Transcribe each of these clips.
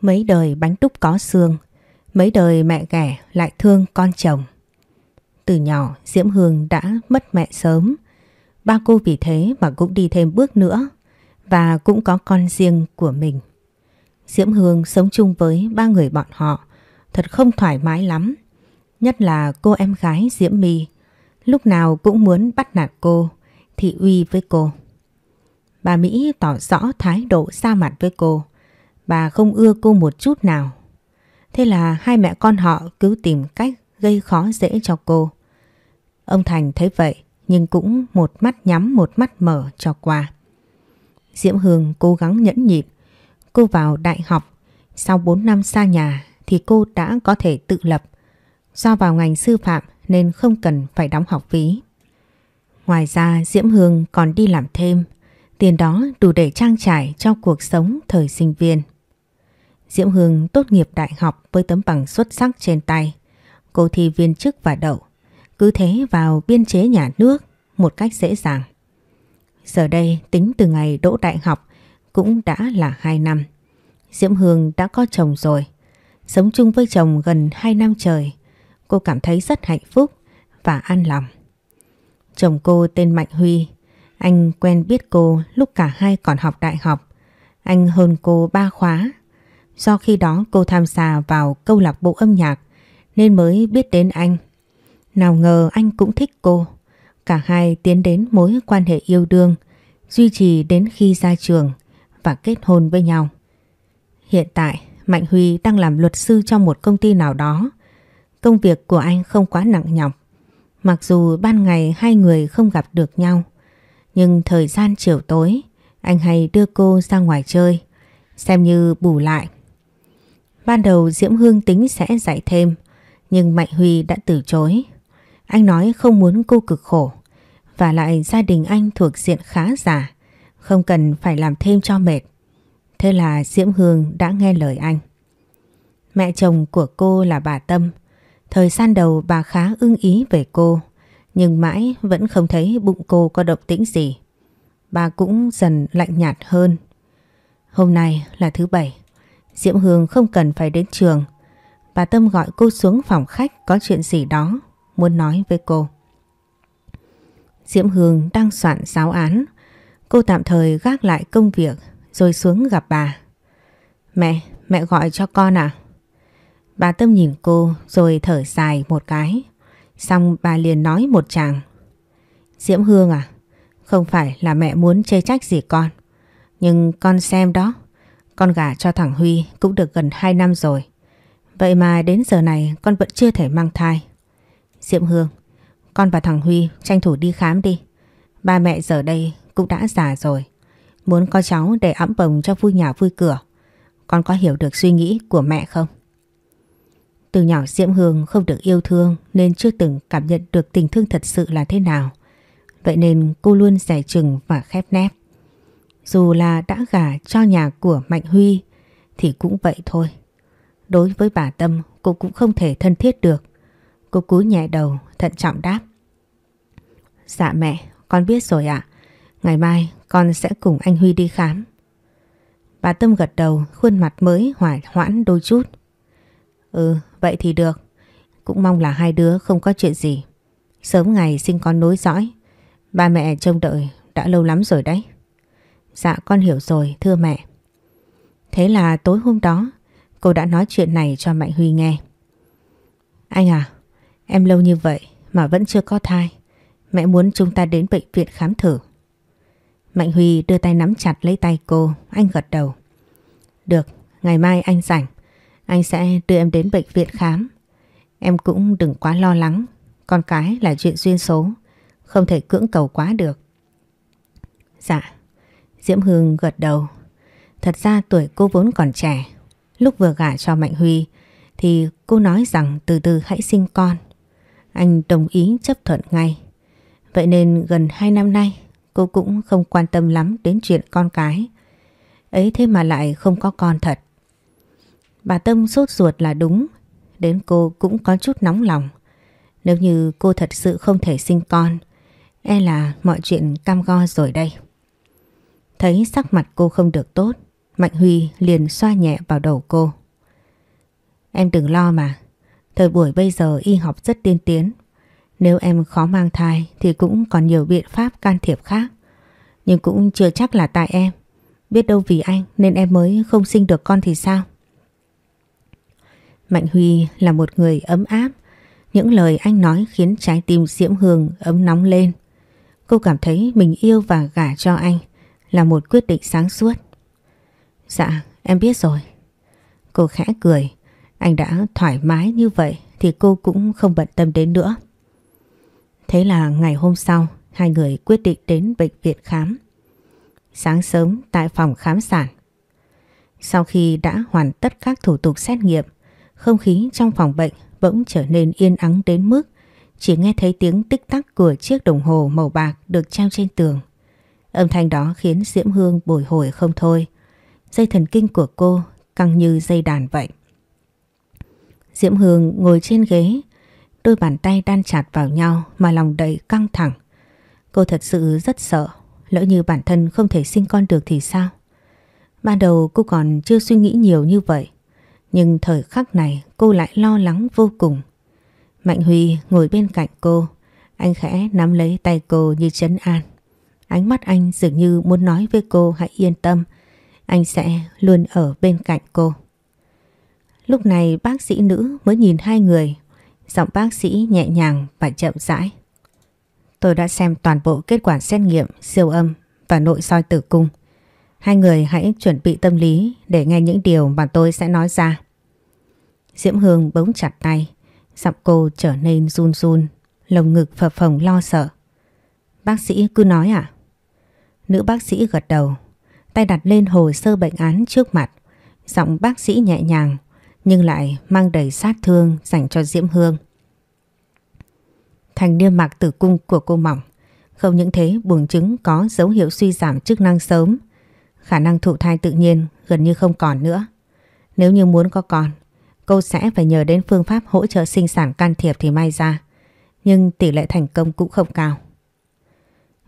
Mấy đời bánh túc có xương, mấy đời mẹ ghẻ lại thương con chồng. Từ nhỏ Diễm Hương đã mất mẹ sớm. Ba cô vì thế mà cũng đi thêm bước nữa và cũng có con riêng của mình. Diễm Hương sống chung với ba người bọn họ thật không thoải mái lắm. Nhất là cô em gái Diễm My lúc nào cũng muốn bắt nạt cô, thị uy với cô. Bà Mỹ tỏ rõ thái độ xa mặt với cô. Bà không ưa cô một chút nào. Thế là hai mẹ con họ cứ tìm cách gây khó dễ cho cô. Ông Thành thấy vậy nhưng cũng một mắt nhắm một mắt mở cho qua. Diễm Hương cố gắng nhẫn nhịn. Cô vào đại học, sau 4 năm xa nhà thì cô đã có thể tự lập. Do vào ngành sư phạm nên không cần phải đóng học phí. Ngoài ra Diễm Hương còn đi làm thêm, tiền đó đủ để trang trải cho cuộc sống thời sinh viên. Diễm Hương tốt nghiệp đại học với tấm bằng xuất sắc trên tay. Cô thi viên chức và đậu. Cứ thế vào biên chế nhà nước, một cách dễ dàng. Giờ đây, tính từ ngày đỗ đại học, cũng đã là 2 năm. Diễm Hương đã có chồng rồi. Sống chung với chồng gần 2 năm trời. Cô cảm thấy rất hạnh phúc và an lòng. Chồng cô tên Mạnh Huy. Anh quen biết cô lúc cả hai còn học đại học. Anh hơn cô ba khóa. Do khi đó cô tham gia vào câu lạc bộ âm nhạc nên mới biết đến anh. Nào ngờ anh cũng thích cô. Cả hai tiến đến mối quan hệ yêu đương, duy trì đến khi ra trường và kết hôn với nhau. Hiện tại, Mạnh Huy đang làm luật sư trong một công ty nào đó. Công việc của anh không quá nặng nhọc. Mặc dù ban ngày hai người không gặp được nhau, nhưng thời gian chiều tối, anh hay đưa cô ra ngoài chơi, xem như bù lại. Ban đầu Diễm Hương tính sẽ dạy thêm, nhưng Mạnh Huy đã từ chối. Anh nói không muốn cô cực khổ, và lại gia đình anh thuộc diện khá giả, không cần phải làm thêm cho mệt. Thế là Diễm Hương đã nghe lời anh. Mẹ chồng của cô là bà Tâm. Thời gian đầu bà khá ưng ý về cô, nhưng mãi vẫn không thấy bụng cô có động tĩnh gì. Bà cũng dần lạnh nhạt hơn. Hôm nay là thứ bảy, Diễm Hương không cần phải đến trường. Bà Tâm gọi cô xuống phòng khách có chuyện gì đó, muốn nói với cô. Diễm Hương đang soạn giáo án. Cô tạm thời gác lại công việc rồi xuống gặp bà. Mẹ, mẹ gọi cho con à? Bà Tâm nhìn cô rồi thở dài một cái. Xong bà liền nói một chàng. Diễm Hương à, không phải là mẹ muốn chê trách gì con. Nhưng con xem đó, con gả cho thằng Huy cũng được gần 2 năm rồi. Vậy mà đến giờ này con vẫn chưa thể mang thai. Diễm Hương, con và thằng Huy tranh thủ đi khám đi. Ba mẹ giờ đây cũng đã già rồi. Muốn có cháu để ấm bồng cho vui nhà vui cửa. Con có hiểu được suy nghĩ của mẹ không? Từ nhỏ Diễm Hương không được yêu thương nên chưa từng cảm nhận được tình thương thật sự là thế nào. Vậy nên cô luôn rẻ chừng và khép nép. Dù là đã gả cho nhà của Mạnh Huy thì cũng vậy thôi. Đối với bà Tâm cô cũng không thể thân thiết được. Cô cúi nhẹ đầu thận trọng đáp. Dạ mẹ, con biết rồi ạ. Ngày mai con sẽ cùng anh Huy đi khám. Bà Tâm gật đầu, khuôn mặt mới hoài hoãn đôi chút. Ừ, vậy thì được. Cũng mong là hai đứa không có chuyện gì. Sớm ngày sinh con nối dõi. Ba mẹ trông đợi đã lâu lắm rồi đấy. Dạ con hiểu rồi, thưa mẹ. Thế là tối hôm đó, cô đã nói chuyện này cho Mạnh Huy nghe. Anh à, em lâu như vậy mà vẫn chưa có thai. Mẹ muốn chúng ta đến bệnh viện khám thử. Mạnh Huy đưa tay nắm chặt lấy tay cô, anh gật đầu. Được, ngày mai anh rảnh. Anh sẽ đưa em đến bệnh viện khám. Em cũng đừng quá lo lắng. Con cái là chuyện duyên số. Không thể cưỡng cầu quá được. Dạ. Diễm Hương gật đầu. Thật ra tuổi cô vốn còn trẻ. Lúc vừa gả cho Mạnh Huy thì cô nói rằng từ từ hãy sinh con. Anh đồng ý chấp thuận ngay. Vậy nên gần 2 năm nay cô cũng không quan tâm lắm đến chuyện con cái. Ấy thế mà lại không có con thật. Bà Tâm sốt ruột là đúng, đến cô cũng có chút nóng lòng. Nếu như cô thật sự không thể sinh con, e là mọi chuyện cam go rồi đây. Thấy sắc mặt cô không được tốt, Mạnh Huy liền xoa nhẹ vào đầu cô. Em đừng lo mà. Thời buổi bây giờ y học rất tiên tiến. Nếu em khó mang thai thì cũng còn nhiều biện pháp can thiệp khác. Nhưng cũng chưa chắc là tại em. Biết đâu vì anh nên em mới không sinh được con thì sao? Mạnh Huy là một người ấm áp. Những lời anh nói khiến trái tim Diễm Hương ấm nóng lên. Cô cảm thấy mình yêu và gả cho anh là một quyết định sáng suốt. Dạ, em biết rồi. Cô khẽ cười. Anh đã thoải mái như vậy thì cô cũng không bận tâm đến nữa. Thế là ngày hôm sau, hai người quyết định đến bệnh viện khám. Sáng sớm tại phòng khám sản. Sau khi đã hoàn tất các thủ tục xét nghiệm, không khí trong phòng bệnh bỗng trở nên yên ắng đến mức chỉ nghe thấy tiếng tích tắc của chiếc đồng hồ màu bạc được treo trên tường. Âm thanh đó khiến Diễm Hương bồi hồi không thôi. Dây thần kinh của cô căng như dây đàn vậy. Diễm Hương ngồi trên ghế, đôi bàn tay đan chặt vào nhau mà lòng đầy căng thẳng. Cô thật sự rất sợ, lỡ như bản thân không thể sinh con được thì sao? Ban đầu cô còn chưa suy nghĩ nhiều như vậy, nhưng thời khắc này cô lại lo lắng vô cùng. Mạnh Huy ngồi bên cạnh cô, anh khẽ nắm lấy tay cô như chấn an. Ánh mắt anh dường như muốn nói với cô hãy yên tâm, anh sẽ luôn ở bên cạnh cô. Lúc này bác sĩ nữ mới nhìn hai người, giọng bác sĩ nhẹ nhàng và chậm rãi. Tôi đã xem toàn bộ kết quả xét nghiệm siêu âm và nội soi tử cung. Hai người hãy chuẩn bị tâm lý để nghe những điều mà tôi sẽ nói ra. Diễm Hương bỗng chặt tay, giọng cô trở nên run run, lồng ngực phập phồng lo sợ. Bác sĩ cứ nói à? Nữ bác sĩ gật đầu, tay đặt lên hồ sơ bệnh án trước mặt, giọng bác sĩ nhẹ nhàng nhưng lại mang đầy sát thương dành cho Diễm Hương. Thành niêm mạc tử cung của cô mỏng, không những thế buồng trứng có dấu hiệu suy giảm chức năng sớm, khả năng thụ thai tự nhiên gần như không còn nữa. Nếu như muốn có con, cô sẽ phải nhờ đến phương pháp hỗ trợ sinh sản can thiệp thì may ra, nhưng tỷ lệ thành công cũng không cao.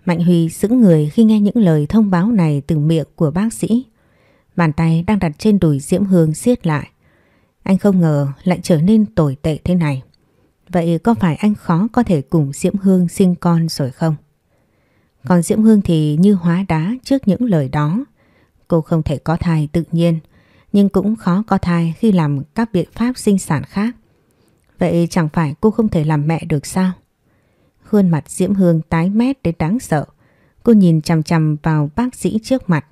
Mạnh Huy sững người khi nghe những lời thông báo này từ miệng của bác sĩ. Bàn tay đang đặt trên đùi Diễm Hương siết lại. Anh không ngờ lại trở nên tồi tệ thế này. Vậy có phải anh khó có thể cùng Diễm Hương sinh con rồi không? Còn Diễm Hương thì như hóa đá trước những lời đó. Cô không thể có thai tự nhiên, nhưng cũng khó có thai khi làm các biện pháp sinh sản khác. Vậy chẳng phải cô không thể làm mẹ được sao? Khuôn mặt Diễm Hương tái mét đến đáng sợ. Cô nhìn chằm chằm vào bác sĩ trước mặt.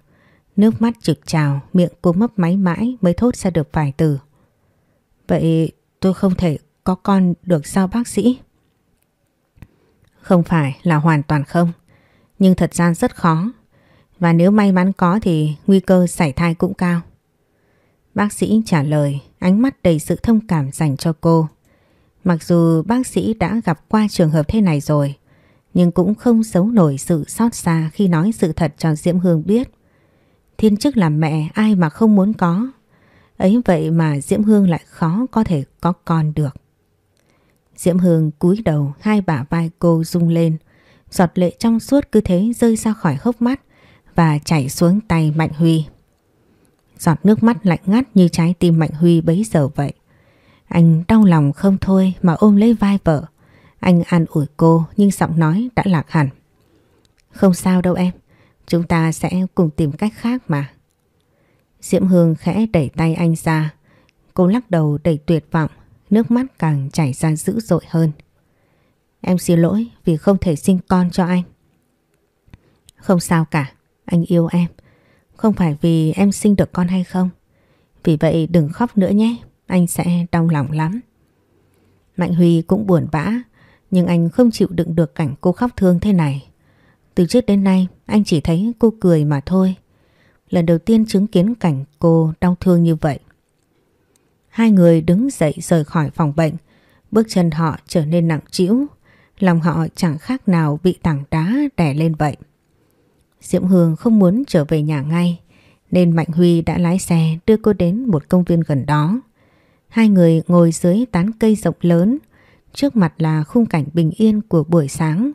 Nước mắt trực trào, miệng cô mấp máy mãi mới thốt ra được vài từ. Vậy tôi không thể có con được sao bác sĩ? Không phải là hoàn toàn không, nhưng thật ra rất khó. Và nếu may mắn có thì nguy cơ sảy thai cũng cao. Bác sĩ trả lời, ánh mắt đầy sự thông cảm dành cho cô. Mặc dù bác sĩ đã gặp qua trường hợp thế này rồi, nhưng cũng không giấu nổi sự xót xa khi nói sự thật cho Diễm Hương biết. Thiên chức làm mẹ ai mà không muốn có, Ấy vậy mà Diễm Hương lại khó có thể có con được. Diễm Hương cúi đầu hai bả vai cô rung lên, giọt lệ trong suốt cứ thế rơi ra khỏi hốc mắt và chảy xuống tay Mạnh Huy. Giọt nước mắt lạnh ngắt như trái tim Mạnh Huy bấy giờ vậy. Anh đau lòng không thôi mà ôm lấy vai vợ. Anh an ủi cô nhưng giọng nói đã lạc hẳn. Không sao đâu em, chúng ta sẽ cùng tìm cách khác mà. Diễm Hương khẽ đẩy tay anh ra. Cô lắc đầu đầy tuyệt vọng, nước mắt càng chảy ra dữ dội hơn. Em xin lỗi vì không thể sinh con cho anh. Không sao cả, anh yêu em. Không phải vì em sinh được con hay không. Vì vậy đừng khóc nữa nhé, anh sẽ đau lòng lắm. Mạnh Huy cũng buồn bã, nhưng anh không chịu đựng được cảnh cô khóc thương thế này. Từ trước đến nay anh chỉ thấy cô cười mà thôi lần đầu tiên chứng kiến cảnh cô đau thương như vậy. Hai người đứng dậy rời khỏi phòng bệnh, bước chân họ trở nên nặng trĩu, lòng họ chẳng khác nào bị tảng đá đè lên vậy. Diễm Hương không muốn trở về nhà ngay, nên Mạnh Huy đã lái xe đưa cô đến một công viên gần đó. Hai người ngồi dưới tán cây rộng lớn, trước mặt là khung cảnh bình yên của buổi sáng.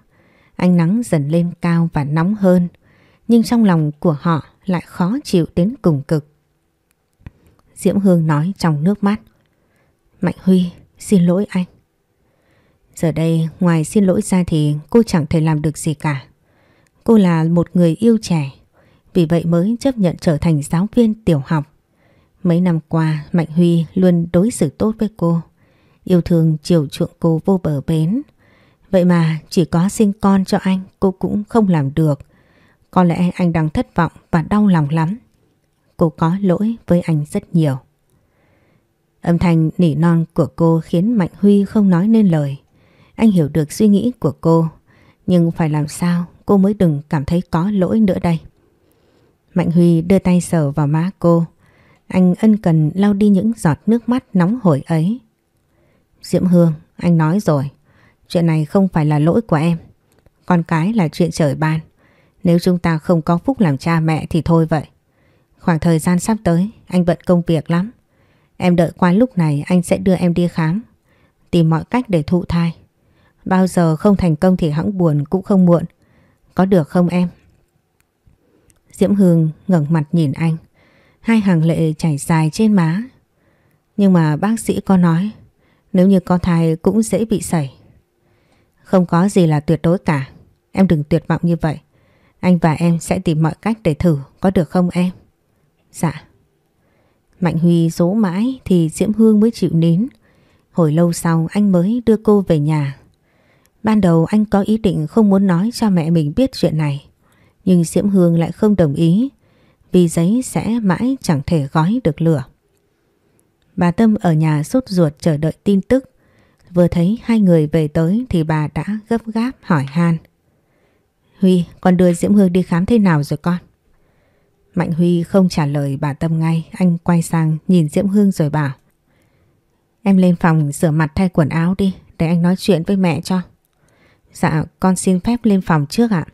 Ánh nắng dần lên cao và nóng hơn, nhưng trong lòng của họ lại khó chịu đến cùng cực. Diễm Hương nói trong nước mắt. Mạnh Huy, xin lỗi anh. Giờ đây ngoài xin lỗi ra thì cô chẳng thể làm được gì cả. Cô là một người yêu trẻ, vì vậy mới chấp nhận trở thành giáo viên tiểu học. Mấy năm qua Mạnh Huy luôn đối xử tốt với cô, yêu thương chiều chuộng cô vô bờ bến. Vậy mà chỉ có sinh con cho anh cô cũng không làm được. Có lẽ anh đang thất vọng và đau lòng lắm. Cô có lỗi với anh rất nhiều. Âm thanh nỉ non của cô khiến Mạnh Huy không nói nên lời. Anh hiểu được suy nghĩ của cô, nhưng phải làm sao cô mới đừng cảm thấy có lỗi nữa đây. Mạnh Huy đưa tay sờ vào má cô. Anh ân cần lau đi những giọt nước mắt nóng hổi ấy. Diễm Hương, anh nói rồi. Chuyện này không phải là lỗi của em. Con cái là chuyện trời ban. Nếu chúng ta không có phúc làm cha mẹ thì thôi vậy. Khoảng thời gian sắp tới, anh bận công việc lắm. Em đợi qua lúc này anh sẽ đưa em đi khám. Tìm mọi cách để thụ thai. Bao giờ không thành công thì hãng buồn cũng không muộn. Có được không em? Diễm Hương ngẩng mặt nhìn anh. Hai hàng lệ chảy dài trên má. Nhưng mà bác sĩ có nói, nếu như có thai cũng dễ bị sẩy. Không có gì là tuyệt đối cả. Em đừng tuyệt vọng như vậy. Anh và em sẽ tìm mọi cách để thử, có được không em? Dạ. Mạnh Huy dỗ mãi thì Diễm Hương mới chịu nín. Hồi lâu sau anh mới đưa cô về nhà. Ban đầu anh có ý định không muốn nói cho mẹ mình biết chuyện này. Nhưng Diễm Hương lại không đồng ý vì giấy sẽ mãi chẳng thể gói được lửa. Bà Tâm ở nhà sốt ruột chờ đợi tin tức. Vừa thấy hai người về tới thì bà đã gấp gáp hỏi han. Huy, con đưa Diễm Hương đi khám thế nào rồi con? Mạnh Huy không trả lời bà Tâm ngay, anh quay sang nhìn Diễm Hương rồi bảo. Em lên phòng rửa mặt thay quần áo đi, để anh nói chuyện với mẹ cho. Dạ, con xin phép lên phòng trước ạ.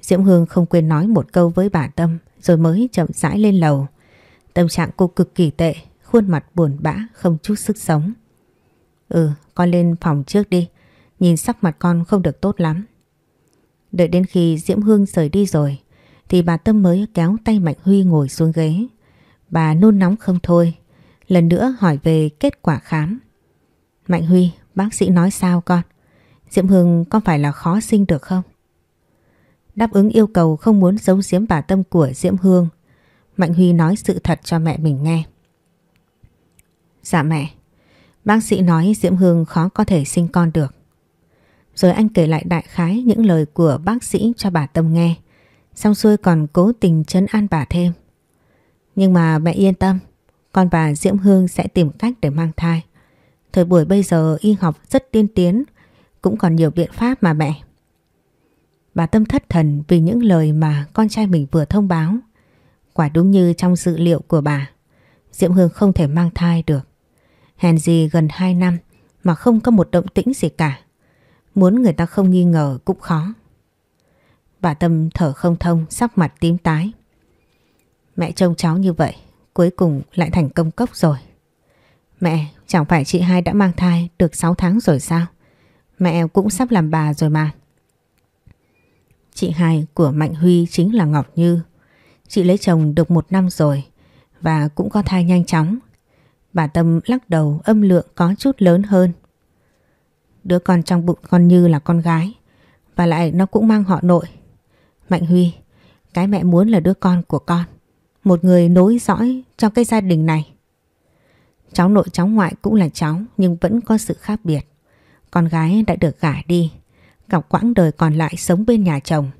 Diễm Hương không quên nói một câu với bà Tâm rồi mới chậm rãi lên lầu. Tâm trạng cô cực kỳ tệ, khuôn mặt buồn bã, không chút sức sống. Ừ, con lên phòng trước đi, nhìn sắc mặt con không được tốt lắm. Đợi đến khi Diễm Hương rời đi rồi, thì bà Tâm mới kéo tay Mạnh Huy ngồi xuống ghế. Bà nôn nóng không thôi, lần nữa hỏi về kết quả khám. Mạnh Huy, bác sĩ nói sao con? Diễm Hương có phải là khó sinh được không? Đáp ứng yêu cầu không muốn giấu giếm bà Tâm của Diễm Hương, Mạnh Huy nói sự thật cho mẹ mình nghe. Dạ mẹ, bác sĩ nói Diễm Hương khó có thể sinh con được. Rồi anh kể lại đại khái những lời của bác sĩ cho bà Tâm nghe. Xong xuôi còn cố tình chấn an bà thêm. Nhưng mà mẹ yên tâm, con và Diễm Hương sẽ tìm cách để mang thai. Thời buổi bây giờ y học rất tiên tiến, cũng còn nhiều biện pháp mà mẹ. Bà Tâm thất thần vì những lời mà con trai mình vừa thông báo. Quả đúng như trong dự liệu của bà, Diễm Hương không thể mang thai được. Hèn gì gần 2 năm mà không có một động tĩnh gì cả. Muốn người ta không nghi ngờ cũng khó. Bà Tâm thở không thông, sắc mặt tím tái. Mẹ trông cháu như vậy, cuối cùng lại thành công cốc rồi. Mẹ, chẳng phải chị hai đã mang thai được 6 tháng rồi sao? Mẹ cũng sắp làm bà rồi mà. Chị hai của Mạnh Huy chính là Ngọc Như. Chị lấy chồng được một năm rồi và cũng có thai nhanh chóng. Bà Tâm lắc đầu âm lượng có chút lớn hơn. Đứa con trong bụng con Như là con gái và lại nó cũng mang họ nội. Mạnh Huy, cái mẹ muốn là đứa con của con. Một người nối dõi trong cái gia đình này. Cháu nội cháu ngoại cũng là cháu nhưng vẫn có sự khác biệt. Con gái đã được gả đi, gặp quãng đời còn lại sống bên nhà chồng.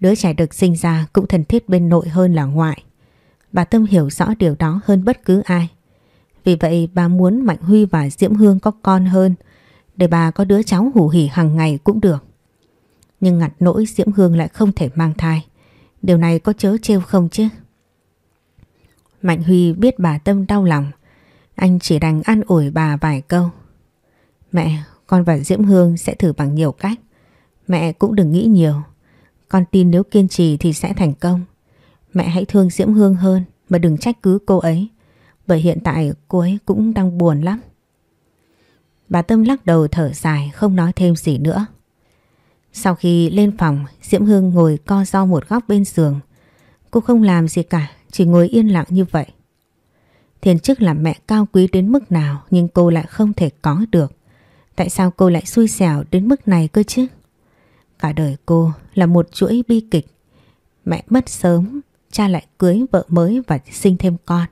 Đứa trẻ được sinh ra cũng thân thiết bên nội hơn là ngoại. Bà Tâm hiểu rõ điều đó hơn bất cứ ai. Vì vậy bà muốn Mạnh Huy và Diễm Hương có con hơn để bà có đứa cháu hủ hỉ hàng ngày cũng được. Nhưng ngặt nỗi Diễm Hương lại không thể mang thai. Điều này có chớ trêu không chứ? Mạnh Huy biết bà Tâm đau lòng. Anh chỉ đành an ủi bà vài câu. Mẹ, con và Diễm Hương sẽ thử bằng nhiều cách. Mẹ cũng đừng nghĩ nhiều. Con tin nếu kiên trì thì sẽ thành công. Mẹ hãy thương Diễm Hương hơn mà đừng trách cứ cô ấy. Bởi hiện tại cô ấy cũng đang buồn lắm. Bà Tâm lắc đầu thở dài không nói thêm gì nữa. Sau khi lên phòng, Diễm Hương ngồi co do một góc bên giường. Cô không làm gì cả, chỉ ngồi yên lặng như vậy. thiền chức làm mẹ cao quý đến mức nào nhưng cô lại không thể có được. Tại sao cô lại xui xẻo đến mức này cơ chứ? Cả đời cô là một chuỗi bi kịch. Mẹ mất sớm, cha lại cưới vợ mới và sinh thêm con.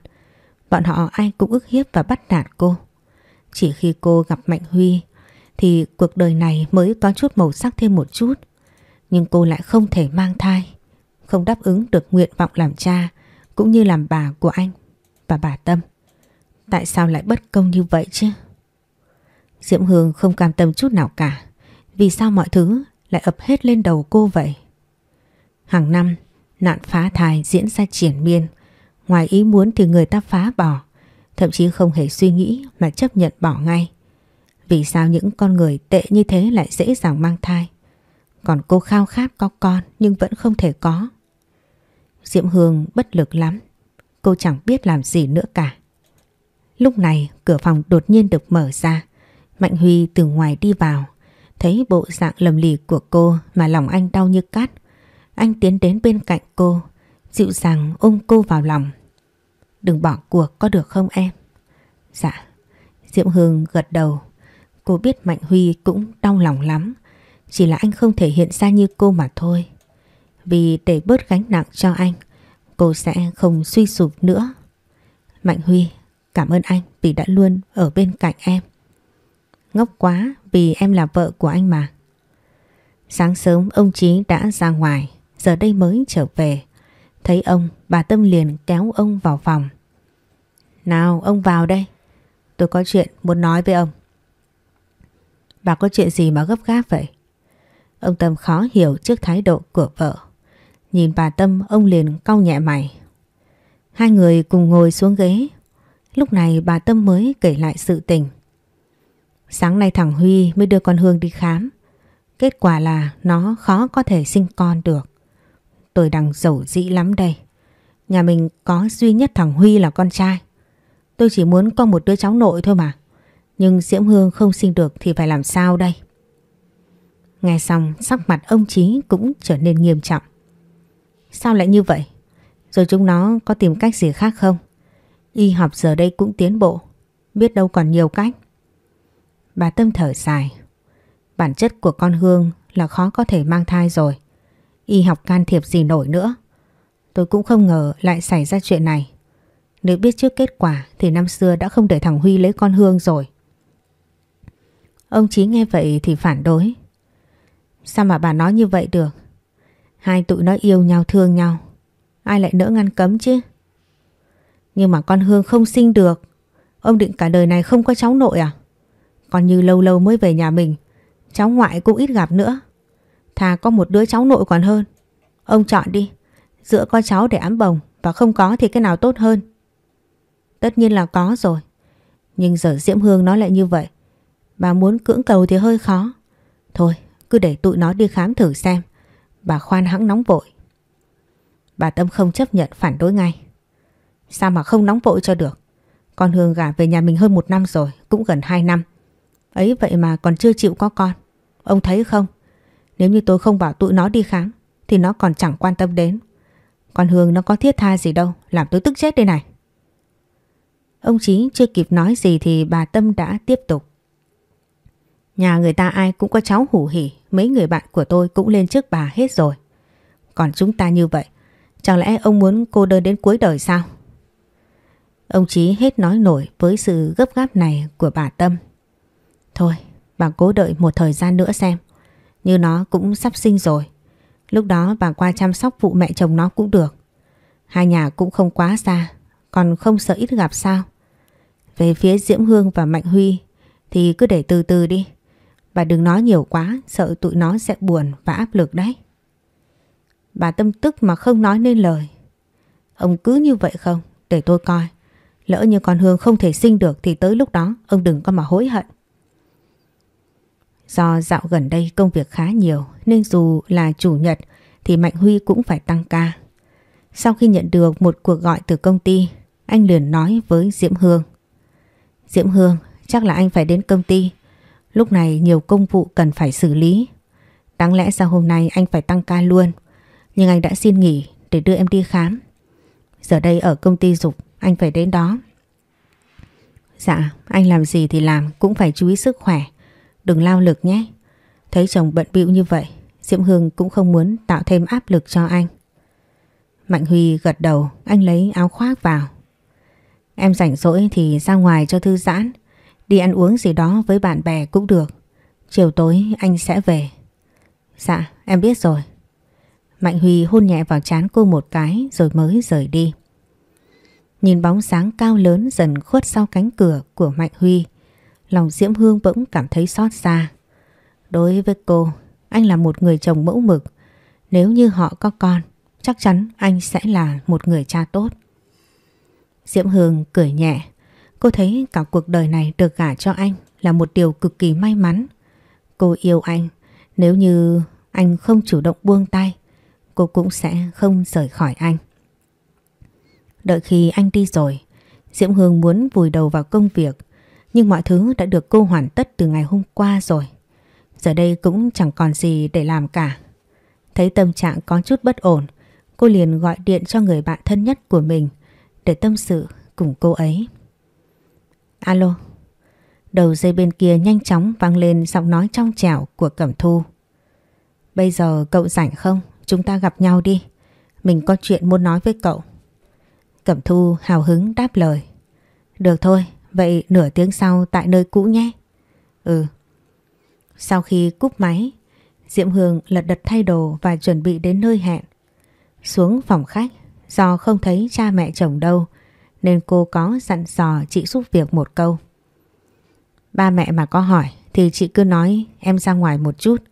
Bọn họ ai cũng ức hiếp và bắt nạt cô. Chỉ khi cô gặp Mạnh Huy thì cuộc đời này mới có chút màu sắc thêm một chút. Nhưng cô lại không thể mang thai, không đáp ứng được nguyện vọng làm cha cũng như làm bà của anh và bà Tâm. Tại sao lại bất công như vậy chứ? Diễm Hương không cam tâm chút nào cả. Vì sao mọi thứ lại ập hết lên đầu cô vậy? Hàng năm, nạn phá thai diễn ra triển miên. Ngoài ý muốn thì người ta phá bỏ. Thậm chí không hề suy nghĩ mà chấp nhận bỏ ngay. Vì sao những con người tệ như thế lại dễ dàng mang thai? Còn cô khao khát có con nhưng vẫn không thể có. Diễm Hương bất lực lắm. Cô chẳng biết làm gì nữa cả. Lúc này cửa phòng đột nhiên được mở ra. Mạnh Huy từ ngoài đi vào. Thấy bộ dạng lầm lì của cô mà lòng anh đau như cát, Anh tiến đến bên cạnh cô, dịu dàng ôm cô vào lòng. Đừng bỏ cuộc có được không em? Dạ. Diệm Hương gật đầu. Cô biết Mạnh Huy cũng đau lòng lắm. Chỉ là anh không thể hiện ra như cô mà thôi. Vì để bớt gánh nặng cho anh, cô sẽ không suy sụp nữa. Mạnh Huy, cảm ơn anh vì đã luôn ở bên cạnh em. Ngốc quá vì em là vợ của anh mà. Sáng sớm ông Chí đã ra ngoài, giờ đây mới trở về. Thấy ông, bà Tâm liền kéo ông vào phòng. Nào, ông vào đây. Tôi có chuyện muốn nói với ông. Bà có chuyện gì mà gấp gáp vậy? Ông Tâm khó hiểu trước thái độ của vợ. Nhìn bà Tâm ông liền cau nhẹ mày. Hai người cùng ngồi xuống ghế. Lúc này bà Tâm mới kể lại sự tình. Sáng nay thằng Huy mới đưa con Hương đi khám. Kết quả là nó khó có thể sinh con được. Tôi đang giàu dĩ lắm đây. Nhà mình có duy nhất thằng Huy là con trai. Tôi chỉ muốn có một đứa cháu nội thôi mà. Nhưng Diễm Hương không sinh được thì phải làm sao đây? Nghe xong, sắc mặt ông Chí cũng trở nên nghiêm trọng. Sao lại như vậy? Rồi chúng nó có tìm cách gì khác không? Y học giờ đây cũng tiến bộ. Biết đâu còn nhiều cách. Bà Tâm thở dài. Bản chất của con Hương là khó có thể mang thai rồi. Y học can thiệp gì nổi nữa. Tôi cũng không ngờ lại xảy ra chuyện này. Nếu biết trước kết quả thì năm xưa đã không để thằng Huy lấy con Hương rồi. Ông Chí nghe vậy thì phản đối. Sao mà bà nói như vậy được? Hai tụi nó yêu nhau, thương nhau. Ai lại nỡ ngăn cấm chứ? Nhưng mà con Hương không sinh được. Ông định cả đời này không có cháu nội à? Còn như lâu lâu mới về nhà mình. Cháu ngoại cũng ít gặp nữa. Thà có một đứa cháu nội còn hơn. Ông chọn đi. Giữa có cháu để ám bồng và không có thì cái nào tốt hơn? Tất nhiên là có rồi. Nhưng giờ Diễm Hương nói lại như vậy. Bà muốn cưỡng cầu thì hơi khó. Thôi, cứ để tụi nó đi khám thử xem. Bà khoan hãng nóng vội. Bà Tâm không chấp nhận phản đối ngay. Sao mà không nóng vội cho được? Con Hương gả về nhà mình hơn một năm rồi, cũng gần hai năm. Ấy vậy mà còn chưa chịu có con. Ông thấy không? Nếu như tôi không bảo tụi nó đi khám, thì nó còn chẳng quan tâm đến. Còn Hương nó có thiết tha gì đâu, làm tôi tức chết đây này. Ông Chí chưa kịp nói gì thì bà Tâm đã tiếp tục. Nhà người ta ai cũng có cháu hủ hỉ, mấy người bạn của tôi cũng lên trước bà hết rồi. Còn chúng ta như vậy, chẳng lẽ ông muốn cô đơn đến cuối đời sao? Ông Chí hết nói nổi với sự gấp gáp này của bà Tâm. Thôi, bà cố đợi một thời gian nữa xem. Như nó cũng sắp sinh rồi. Lúc đó bà qua chăm sóc vụ mẹ chồng nó cũng được. Hai nhà cũng không quá xa, còn không sợ ít gặp sao. Về phía Diễm Hương và Mạnh Huy thì cứ để từ từ đi. Bà đừng nói nhiều quá, sợ tụi nó sẽ buồn và áp lực đấy. Bà tâm tức mà không nói nên lời. Ông cứ như vậy không, để tôi coi. Lỡ như con Hương không thể sinh được thì tới lúc đó ông đừng có mà hối hận. Do dạo gần đây công việc khá nhiều nên dù là chủ nhật thì Mạnh Huy cũng phải tăng ca. Sau khi nhận được một cuộc gọi từ công ty, anh liền nói với Diễm Hương. Diễm Hương, chắc là anh phải đến công ty. Lúc này nhiều công vụ cần phải xử lý. Đáng lẽ sao hôm nay anh phải tăng ca luôn. Nhưng anh đã xin nghỉ để đưa em đi khám. Giờ đây ở công ty dục anh phải đến đó. Dạ, anh làm gì thì làm cũng phải chú ý sức khỏe. Đừng lao lực nhé. Thấy chồng bận bịu như vậy, Diễm Hương cũng không muốn tạo thêm áp lực cho anh. Mạnh Huy gật đầu, anh lấy áo khoác vào. Em rảnh rỗi thì ra ngoài cho thư giãn, đi ăn uống gì đó với bạn bè cũng được. Chiều tối anh sẽ về. Dạ, em biết rồi. Mạnh Huy hôn nhẹ vào trán cô một cái rồi mới rời đi. Nhìn bóng sáng cao lớn dần khuất sau cánh cửa của Mạnh Huy, lòng Diễm Hương bỗng cảm thấy xót xa. Đối với cô, anh là một người chồng mẫu mực. Nếu như họ có con, chắc chắn anh sẽ là một người cha tốt. Diễm Hương cười nhẹ. Cô thấy cả cuộc đời này được gả cho anh là một điều cực kỳ may mắn. Cô yêu anh. Nếu như anh không chủ động buông tay, cô cũng sẽ không rời khỏi anh. Đợi khi anh đi rồi, Diễm Hương muốn vùi đầu vào công việc, nhưng mọi thứ đã được cô hoàn tất từ ngày hôm qua rồi. Giờ đây cũng chẳng còn gì để làm cả. Thấy tâm trạng có chút bất ổn, cô liền gọi điện cho người bạn thân nhất của mình để tâm sự cùng cô ấy. Alo. Đầu dây bên kia nhanh chóng vang lên giọng nói trong trẻo của Cẩm Thu. Bây giờ cậu rảnh không? Chúng ta gặp nhau đi. Mình có chuyện muốn nói với cậu. Cẩm Thu hào hứng đáp lời. Được thôi, vậy nửa tiếng sau tại nơi cũ nhé. Ừ. Sau khi cúp máy, Diệm Hương lật đật thay đồ và chuẩn bị đến nơi hẹn. Xuống phòng khách, do không thấy cha mẹ chồng đâu, nên cô có dặn dò chị giúp việc một câu. Ba mẹ mà có hỏi thì chị cứ nói em ra ngoài một chút.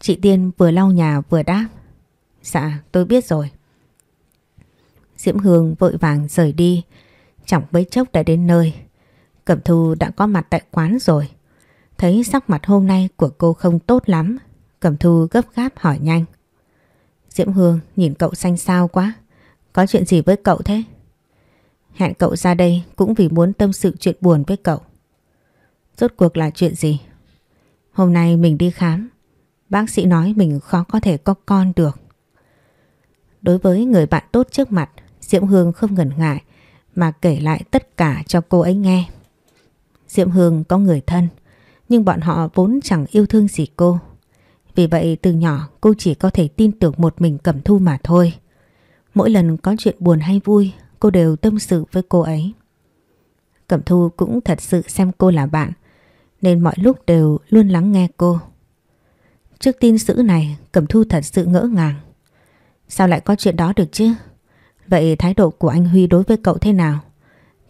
Chị Tiên vừa lau nhà vừa đáp. Dạ tôi biết rồi. Diễm Hương vội vàng rời đi. Chẳng mấy chốc đã đến nơi. Cẩm Thu đã có mặt tại quán rồi. Thấy sắc mặt hôm nay của cô không tốt lắm. Cẩm Thu gấp gáp hỏi nhanh. Diễm Hương nhìn cậu xanh xao quá. Có chuyện gì với cậu thế? Hẹn cậu ra đây cũng vì muốn tâm sự chuyện buồn với cậu. Rốt cuộc là chuyện gì? Hôm nay mình đi khám. Bác sĩ nói mình khó có thể có con được. Đối với người bạn tốt trước mặt, Diễm Hương không ngần ngại mà kể lại tất cả cho cô ấy nghe. Diệm Hương có người thân, nhưng bọn họ vốn chẳng yêu thương gì cô. Vì vậy từ nhỏ cô chỉ có thể tin tưởng một mình Cẩm Thu mà thôi. Mỗi lần có chuyện buồn hay vui cô đều tâm sự với cô ấy. Cẩm Thu cũng thật sự xem cô là bạn nên mọi lúc đều luôn lắng nghe cô. Trước tin dữ này Cẩm Thu thật sự ngỡ ngàng. Sao lại có chuyện đó được chứ? Vậy thái độ của anh Huy đối với cậu thế nào?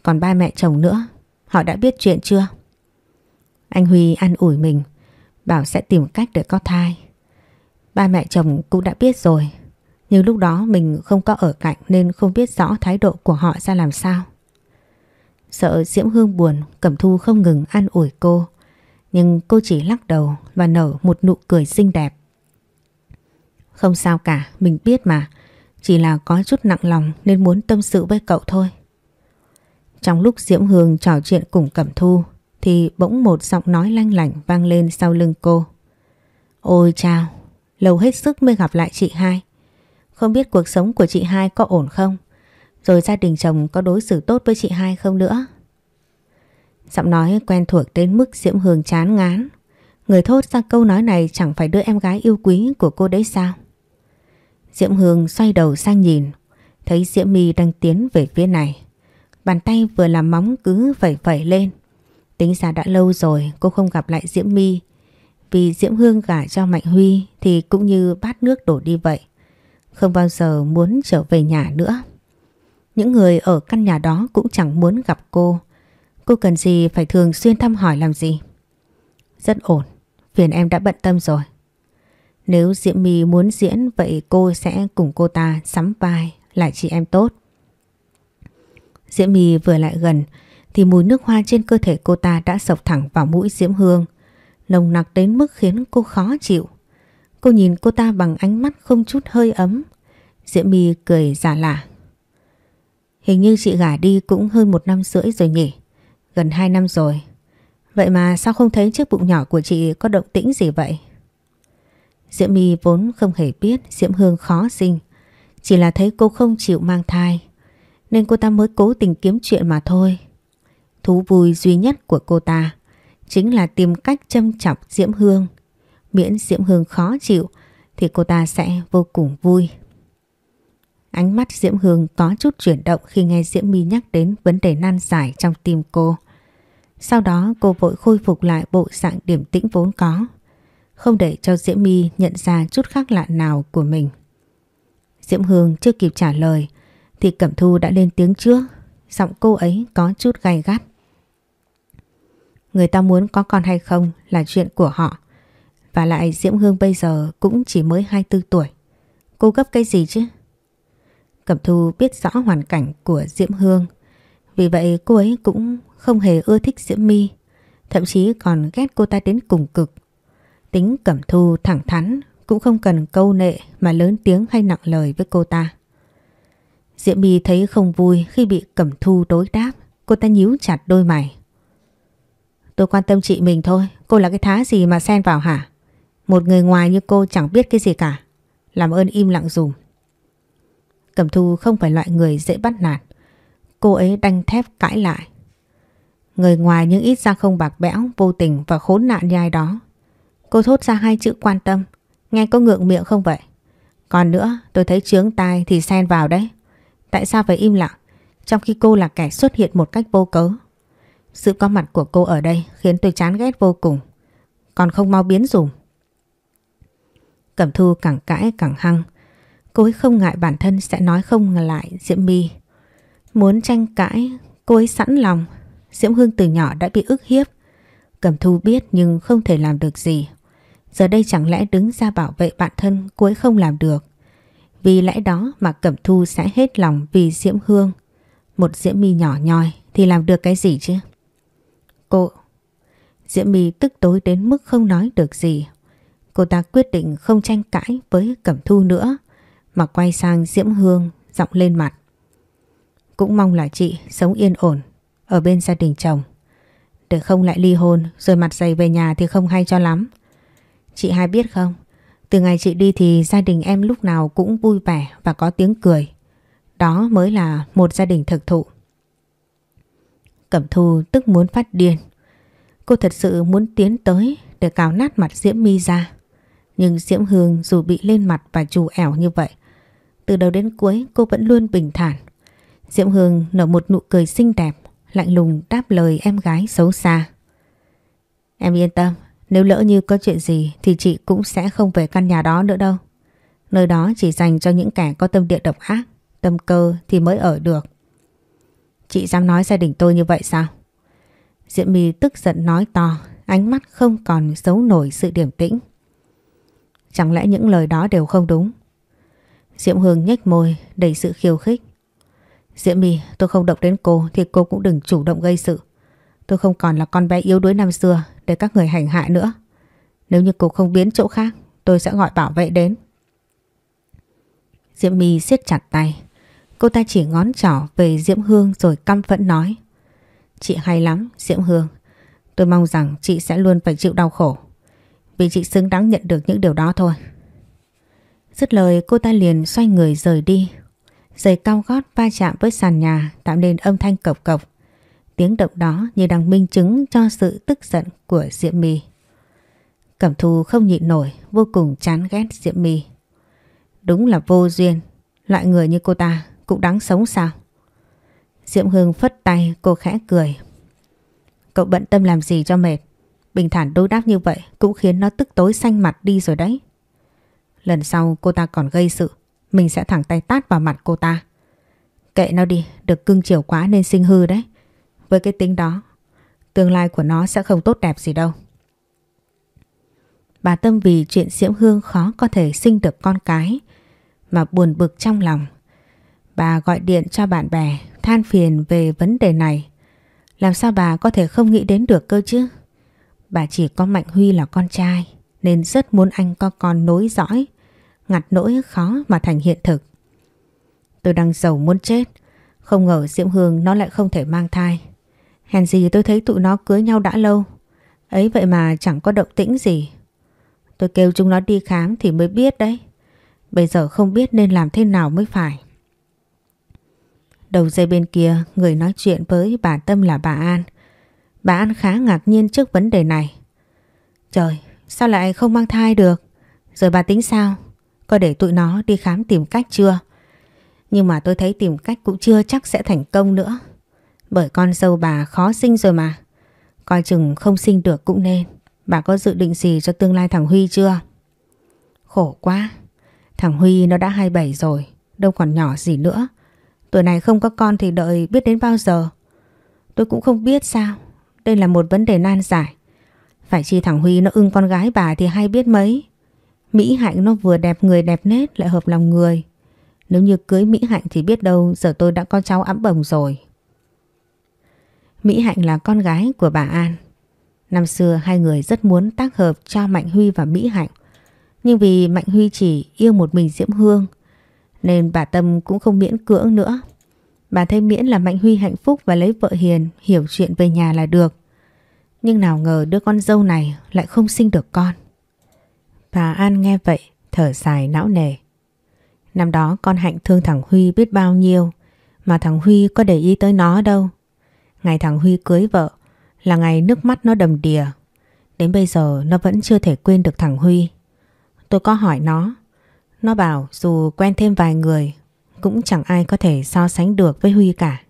Còn ba mẹ chồng nữa, họ đã biết chuyện chưa? Anh Huy an ủi mình, bảo sẽ tìm cách để có thai. Ba mẹ chồng cũng đã biết rồi, nhưng lúc đó mình không có ở cạnh nên không biết rõ thái độ của họ ra làm sao. Sợ Diễm Hương buồn, Cẩm Thu không ngừng an ủi cô. Nhưng cô chỉ lắc đầu và nở một nụ cười xinh đẹp. Không sao cả, mình biết mà. Chỉ là có chút nặng lòng nên muốn tâm sự với cậu thôi. Trong lúc Diễm Hương trò chuyện cùng Cẩm Thu thì bỗng một giọng nói lanh lảnh vang lên sau lưng cô. Ôi chào, lâu hết sức mới gặp lại chị hai. Không biết cuộc sống của chị hai có ổn không? Rồi gia đình chồng có đối xử tốt với chị hai không nữa? Giọng nói quen thuộc đến mức Diễm Hương chán ngán. Người thốt ra câu nói này chẳng phải đứa em gái yêu quý của cô đấy sao? Diễm Hương xoay đầu sang nhìn, thấy Diễm My đang tiến về phía này. Bàn tay vừa làm móng cứ vẩy vẩy lên. Tính ra đã lâu rồi cô không gặp lại Diễm My. Vì Diễm Hương gả cho Mạnh Huy thì cũng như bát nước đổ đi vậy. Không bao giờ muốn trở về nhà nữa. Những người ở căn nhà đó cũng chẳng muốn gặp cô. Cô cần gì phải thường xuyên thăm hỏi làm gì? Rất ổn, phiền em đã bận tâm rồi. Nếu Diễm My muốn diễn, vậy cô sẽ cùng cô ta sắm vai lại chị em tốt. Diễm My vừa lại gần, thì mùi nước hoa trên cơ thể cô ta đã sộc thẳng vào mũi Diễm Hương. Nồng nặc đến mức khiến cô khó chịu. Cô nhìn cô ta bằng ánh mắt không chút hơi ấm. Diễm My cười giả lạ. Hình như chị gả đi cũng hơn một năm rưỡi rồi nhỉ? Gần hai năm rồi. Vậy mà sao không thấy chiếc bụng nhỏ của chị có động tĩnh gì vậy? Diễm My vốn không hề biết Diễm Hương khó sinh. Chỉ là thấy cô không chịu mang thai. Nên cô ta mới cố tình kiếm chuyện mà thôi. Thú vui duy nhất của cô ta chính là tìm cách châm chọc Diễm Hương. Miễn Diễm Hương khó chịu thì cô ta sẽ vô cùng vui. Ánh mắt Diễm Hương có chút chuyển động khi nghe Diễm My nhắc đến vấn đề nan giải trong tim cô. Sau đó cô vội khôi phục lại bộ dạng điểm tĩnh vốn có, không để cho Diễm My nhận ra chút khác lạ nào của mình. Diễm Hương chưa kịp trả lời thì Cẩm Thu đã lên tiếng trước, giọng cô ấy có chút gay gắt. Người ta muốn có con hay không là chuyện của họ. Và lại Diễm Hương bây giờ cũng chỉ mới 24 tuổi. Cô gấp cái gì chứ? Cẩm Thu biết rõ hoàn cảnh của Diễm Hương. Vì vậy cô ấy cũng không hề ưa thích Diễm My. Thậm chí còn ghét cô ta đến cùng cực. Tính Cẩm Thu thẳng thắn cũng không cần câu nệ mà lớn tiếng hay nặng lời với cô ta. Diễm My thấy không vui khi bị Cẩm Thu đối đáp. Cô ta nhíu chặt đôi mày. Tôi quan tâm chị mình thôi. Cô là cái thá gì mà xen vào hả? Một người ngoài như cô chẳng biết cái gì cả. Làm ơn im lặng dùm. Cẩm Thu không phải loại người dễ bắt nạt. Cô ấy đanh thép cãi lại. Người ngoài nhưng ít ra không bạc bẽo, vô tình và khốn nạn như ai đó. Cô thốt ra hai chữ quan tâm. Nghe có ngượng miệng không vậy? Còn nữa, tôi thấy trướng tai thì xen vào đấy. Tại sao phải im lặng? Trong khi cô là kẻ xuất hiện một cách vô cớ. Sự có mặt của cô ở đây khiến tôi chán ghét vô cùng. Còn không mau biến dùm. Cẩm Thu càng cãi càng hăng. Cô ấy không ngại bản thân sẽ nói không lại Diễm My. Muốn tranh cãi, cô ấy sẵn lòng. Diễm Hương từ nhỏ đã bị ức hiếp. Cẩm Thu biết nhưng không thể làm được gì. Giờ đây chẳng lẽ đứng ra bảo vệ bản thân cô ấy không làm được. Vì lẽ đó mà Cẩm Thu sẽ hết lòng vì Diễm Hương. Một Diễm My nhỏ nhoi thì làm được cái gì chứ? Cô... Diễm My tức tối đến mức không nói được gì. Cô ta quyết định không tranh cãi với Cẩm Thu nữa, mà quay sang Diễm Hương, giọng lên mặt. Cũng mong là chị sống yên ổn, ở bên gia đình chồng. Để không lại ly hôn, rồi mặt dày về nhà thì không hay cho lắm. Chị hai biết không, từ ngày chị đi thì gia đình em lúc nào cũng vui vẻ và có tiếng cười. Đó mới là một gia đình thực thụ. Cẩm Thu tức muốn phát điên. Cô thật sự muốn tiến tới để cào nát mặt Diễm My ra. Nhưng Diễm Hương dù bị lên mặt và trù ẻo như vậy, từ đầu đến cuối cô vẫn luôn bình thản. Diễm Hương nở một nụ cười xinh đẹp, lạnh lùng đáp lời em gái xấu xa. Em yên tâm, nếu lỡ như có chuyện gì thì chị cũng sẽ không về căn nhà đó nữa đâu. Nơi đó chỉ dành cho những kẻ có tâm địa độc ác, tâm cơ thì mới ở được. Chị dám nói gia đình tôi như vậy sao? Diễm My tức giận nói to, ánh mắt không còn giấu nổi sự điềm tĩnh. Chẳng lẽ những lời đó đều không đúng? Diễm Hương nhếch môi đầy sự khiêu khích. Diễm My, tôi không động đến cô thì cô cũng đừng chủ động gây sự. Tôi không còn là con bé yếu đuối năm xưa để các người hành hạ nữa. Nếu như cô không biến chỗ khác, tôi sẽ gọi bảo vệ đến. Diễm My siết chặt tay. Cô ta chỉ ngón trỏ về Diễm Hương rồi căm phẫn nói. Chị hay lắm, Diễm Hương. Tôi mong rằng chị sẽ luôn phải chịu đau khổ. Vì chị xứng đáng nhận được những điều đó thôi. Dứt lời cô ta liền xoay người rời đi. Giày cao gót va chạm với sàn nhà tạo nên âm thanh cộc cộc. Tiếng động đó như đang minh chứng cho sự tức giận của Diệm My. Cẩm Thu không nhịn nổi, vô cùng chán ghét Diệm My. Đúng là vô duyên, loại người như cô ta cũng đáng sống sao? Diệm Hương phất tay, cô khẽ cười. Cậu bận tâm làm gì cho mệt? Bình thản đối đáp như vậy cũng khiến nó tức tối xanh mặt đi rồi đấy. Lần sau cô ta còn gây sự, mình sẽ thẳng tay tát vào mặt cô ta. Kệ nó đi, được cưng chiều quá nên sinh hư đấy. Với cái tính đó, tương lai của nó sẽ không tốt đẹp gì đâu. Bà Tâm vì chuyện Diễm Hương khó có thể sinh được con cái mà buồn bực trong lòng. Bà gọi điện cho bạn bè than phiền về vấn đề này. Làm sao bà có thể không nghĩ đến được cơ chứ? Bà chỉ có Mạnh Huy là con trai nên rất muốn anh có con nối dõi, ngặt nỗi khó mà thành hiện thực. Tôi đang giàu muốn chết, không ngờ Diễm Hương nó lại không thể mang thai. Hèn gì tôi thấy tụi nó cưới nhau đã lâu, ấy vậy mà chẳng có động tĩnh gì. Tôi kêu chúng nó đi khám thì mới biết đấy. Bây giờ không biết nên làm thế nào mới phải. Đầu dây bên kia người nói chuyện với bà Tâm là bà An. Bà An khá ngạc nhiên trước vấn đề này. Trời, sao lại không mang thai được? Rồi bà tính sao? Có để tụi nó đi khám tìm cách chưa? Nhưng mà tôi thấy tìm cách cũng chưa chắc sẽ thành công nữa. Bởi con dâu bà khó sinh rồi mà. Coi chừng không sinh được cũng nên. Bà có dự định gì cho tương lai thằng Huy chưa? Khổ quá. Thằng Huy nó đã 27 rồi. Đâu còn nhỏ gì nữa. Tuổi này không có con thì đợi biết đến bao giờ. Tôi cũng không biết sao. Đây là một vấn đề nan giải. Phải chi thằng Huy nó ưng con gái bà thì hay biết mấy. Mỹ Hạnh nó vừa đẹp người đẹp nết lại hợp lòng người. Nếu như cưới Mỹ Hạnh thì biết đâu giờ tôi đã có cháu ấm bồng rồi. Mỹ Hạnh là con gái của bà An. Năm xưa, hai người rất muốn tác hợp cho Mạnh Huy và Mỹ Hạnh. Nhưng vì Mạnh Huy chỉ yêu một mình Diễm Hương, nên bà Tâm cũng không miễn cưỡng nữa. Bà thấy miễn là Mạnh Huy hạnh phúc và lấy vợ hiền, hiểu chuyện về nhà là được. Nhưng nào ngờ đứa con dâu này lại không sinh được con. Bà An nghe vậy, thở dài não nề. Năm đó, con Hạnh thương thằng Huy biết bao nhiêu, mà thằng Huy có để ý tới nó đâu. Ngày thằng Huy cưới vợ, là ngày nước mắt nó đầm đìa. Đến bây giờ, nó vẫn chưa thể quên được thằng Huy. Tôi có hỏi nó. Nó bảo dù quen thêm vài người, cũng chẳng ai có thể so sánh được với Huy cả.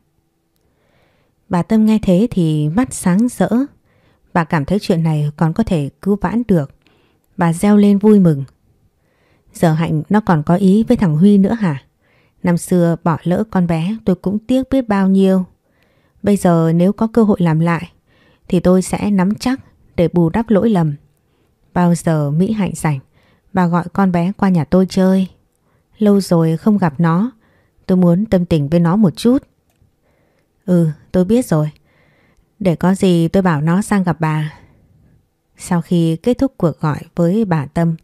Bà Tâm nghe thế thì mắt sáng rỡ. Bà cảm thấy chuyện này còn có thể cứu vãn được. Bà reo lên vui mừng. Giờ Hạnh, nó còn có ý với thằng Huy nữa hả? Năm xưa bỏ lỡ con bé, tôi cũng tiếc biết bao nhiêu. Bây giờ nếu có cơ hội làm lại thì tôi sẽ nắm chắc để bù đắp lỗi lầm. Bao giờ Mỹ Hạnh rảnh, bà gọi con bé qua nhà tôi chơi. Lâu rồi không gặp nó, tôi muốn tâm tình với nó một chút. Ừ, tôi biết rồi. Để có gì tôi bảo nó sang gặp bà. Sau khi kết thúc cuộc gọi với bà Tâm,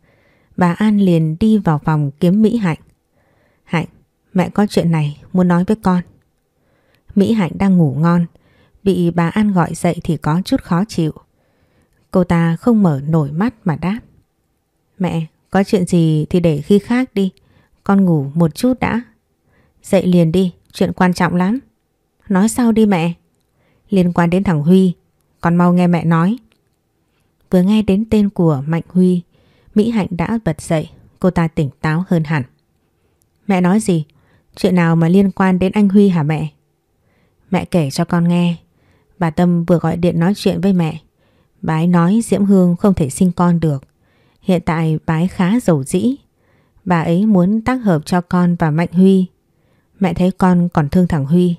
bà An liền đi vào phòng kiếm Mỹ Hạnh. Hạnh, mẹ có chuyện này muốn nói với con. Mỹ Hạnh đang ngủ ngon, bị bà An gọi dậy thì có chút khó chịu. Cô ta không mở nổi mắt mà đáp. Mẹ, có chuyện gì thì để khi khác đi, con ngủ một chút đã. Dậy liền đi, chuyện quan trọng lắm. Nói sau đi mẹ. Liên quan đến thằng Huy, con mau nghe mẹ nói. Vừa nghe đến tên của Mạnh Huy, Mỹ Hạnh đã bật dậy, cô ta tỉnh táo hơn hẳn. Mẹ nói gì? Chuyện nào mà liên quan đến anh Huy hả mẹ? Mẹ kể cho con nghe. Bà Tâm vừa gọi điện nói chuyện với mẹ. Bà ấy nói Diễm Hương không thể sinh con được. Hiện tại bà ấy khá giàu dĩ. Bà ấy muốn tác hợp cho con và Mạnh Huy. Mẹ thấy con còn thương thằng Huy.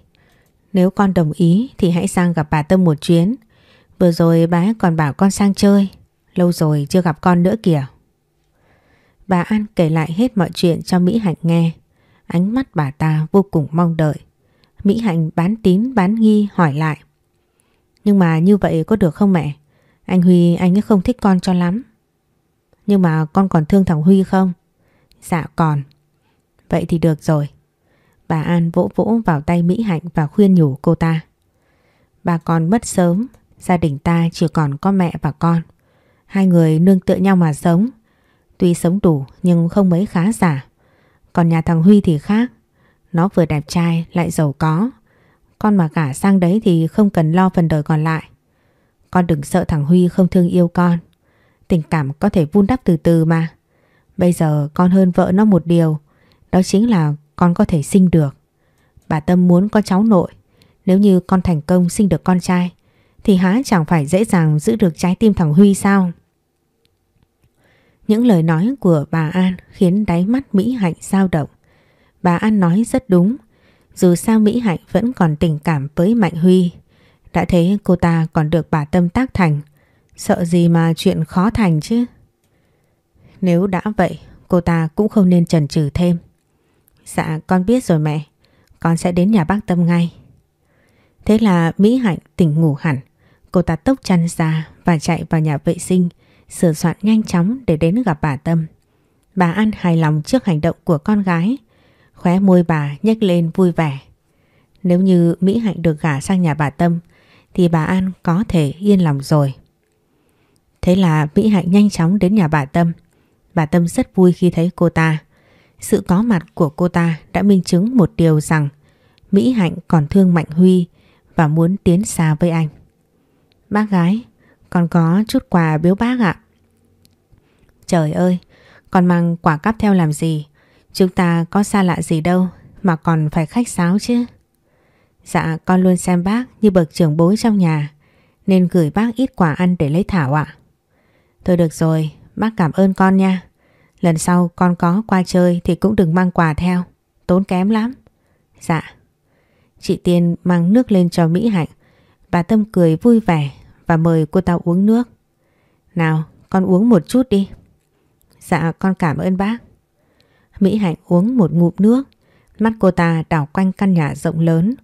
Nếu con đồng ý thì hãy sang gặp bà Tâm một chuyến. Vừa rồi bà ấy còn bảo con sang chơi. Lâu rồi chưa gặp con nữa kìa. Bà An kể lại hết mọi chuyện cho Mỹ Hạnh nghe. Ánh mắt bà ta vô cùng mong đợi. Mỹ Hạnh bán tín bán nghi hỏi lại. Nhưng mà như vậy có được không mẹ? Anh Huy anh ấy không thích con cho lắm. Nhưng mà con còn thương thằng Huy không? Dạ còn. Vậy thì được rồi. Bà An vỗ vỗ vào tay Mỹ Hạnh và khuyên nhủ cô ta. Bà con mất sớm, gia đình ta chỉ còn có mẹ và con. Hai người nương tựa nhau mà sống. Tuy sống đủ nhưng không mấy khá giả. Còn nhà thằng Huy thì khác. Nó vừa đẹp trai, lại giàu có. Con mà gả sang đấy thì không cần lo phần đời còn lại. Con đừng sợ thằng Huy không thương yêu con. Tình cảm có thể vun đắp từ từ mà. Bây giờ con hơn vợ nó một điều. Đó chính là con có thể sinh được. Bà Tâm muốn có cháu nội. Nếu như con thành công sinh được con trai, thì há chẳng phải dễ dàng giữ được trái tim thằng Huy sao? Những lời nói của bà An khiến đáy mắt Mỹ Hạnh dao động. Bà An nói rất đúng. Dù sao Mỹ Hạnh vẫn còn tình cảm với Mạnh Huy. Đã thế cô ta còn được bà Tâm tác thành. Sợ gì mà chuyện khó thành chứ. Nếu đã vậy, cô ta cũng không nên chần chừ thêm. Dạ con biết rồi mẹ. Con sẽ đến nhà bác Tâm ngay. Thế là Mỹ Hạnh tỉnh ngủ hẳn. Cô ta tốc chăn ra và chạy vào nhà vệ sinh, sửa soạn nhanh chóng để đến gặp bà Tâm. Bà An hài lòng trước hành động của con gái. Khóe môi bà nhếch lên vui vẻ. Nếu như Mỹ Hạnh được gả sang nhà bà Tâm thì bà An có thể yên lòng rồi. Thế là Mỹ Hạnh nhanh chóng đến nhà bà Tâm. Bà Tâm rất vui khi thấy cô ta. Sự có mặt của cô ta đã minh chứng một điều rằng Mỹ Hạnh còn thương Mạnh Huy và muốn tiến xa với anh. Bác gái, con có chút quà biếu bác ạ. Trời ơi, con mang quả cắp theo làm gì? Chúng ta có xa lạ gì đâu mà còn phải khách sáo chứ. Dạ con luôn xem bác như bậc trưởng bối trong nhà nên gửi bác ít quà ăn để lấy thảo ạ. Thôi được rồi, bác cảm ơn con nha. Lần sau con có qua chơi thì cũng đừng mang quà theo, tốn kém lắm. Dạ. Chị Tiên mang nước lên cho Mỹ Hạnh. Bà Tâm cười vui vẻ và mời cô ta uống nước. Nào, con uống một chút đi. Dạ, con cảm ơn bác. Mỹ Hạnh uống một ngụm nước. Mắt cô ta đảo quanh căn nhà rộng lớn.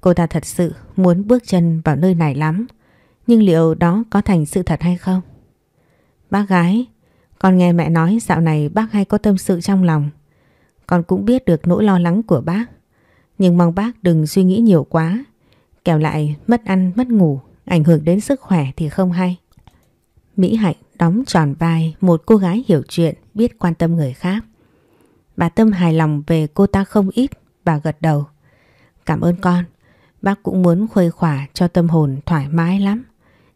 Cô ta thật sự muốn bước chân vào nơi này lắm. Nhưng liệu đó có thành sự thật hay không? Bác gái, con nghe mẹ nói dạo này bác hay có tâm sự trong lòng. Con cũng biết được nỗi lo lắng của bác. Nhưng mong bác đừng suy nghĩ nhiều quá. Kẻo lại mất ăn mất ngủ, ảnh hưởng đến sức khỏe thì không hay. Mỹ Hạnh đóng tròn vai một cô gái hiểu chuyện, biết quan tâm người khác. Bà Tâm hài lòng về cô ta không ít, bà gật đầu. Cảm ơn con, bác cũng muốn khuây khỏa cho tâm hồn thoải mái lắm.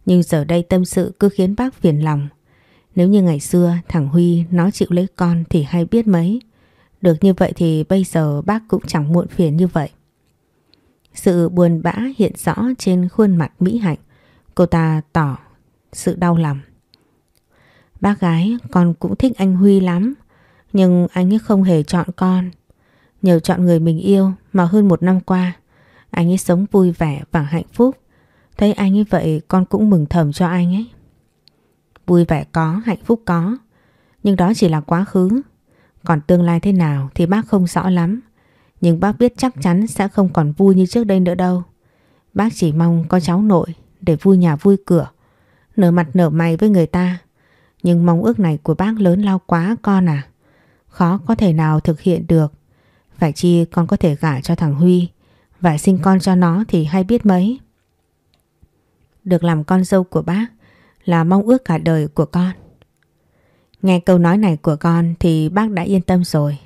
Nhưng giờ đây tâm sự cứ khiến bác phiền lòng. Nếu như ngày xưa thằng Huy nó chịu lấy con thì hay biết mấy. Được như vậy thì bây giờ bác cũng chẳng muộn phiền như vậy. Sự buồn bã hiện rõ trên khuôn mặt Mỹ Hạnh. Cô ta tỏ sự đau lòng. Bác gái con cũng thích anh Huy lắm. Nhưng anh ấy không hề chọn con. Nhờ chọn người mình yêu mà hơn một năm qua anh ấy sống vui vẻ và hạnh phúc. Thấy anh ấy vậy con cũng mừng thầm cho anh ấy. Vui vẻ có, hạnh phúc có. Nhưng đó chỉ là quá khứ. Còn tương lai thế nào thì bác không rõ lắm. Nhưng bác biết chắc chắn sẽ không còn vui như trước đây nữa đâu. Bác chỉ mong có cháu nội để vui nhà vui cửa. Nở mặt nở mày với người ta. Nhưng mong ước này của bác lớn lao quá con à. Khó có thể nào thực hiện được. Phải chi con có thể gả cho thằng Huy và sinh con cho nó thì hay biết mấy. Được làm con dâu của bác là mong ước cả đời của con. Nghe câu nói này của con thì bác đã yên tâm rồi.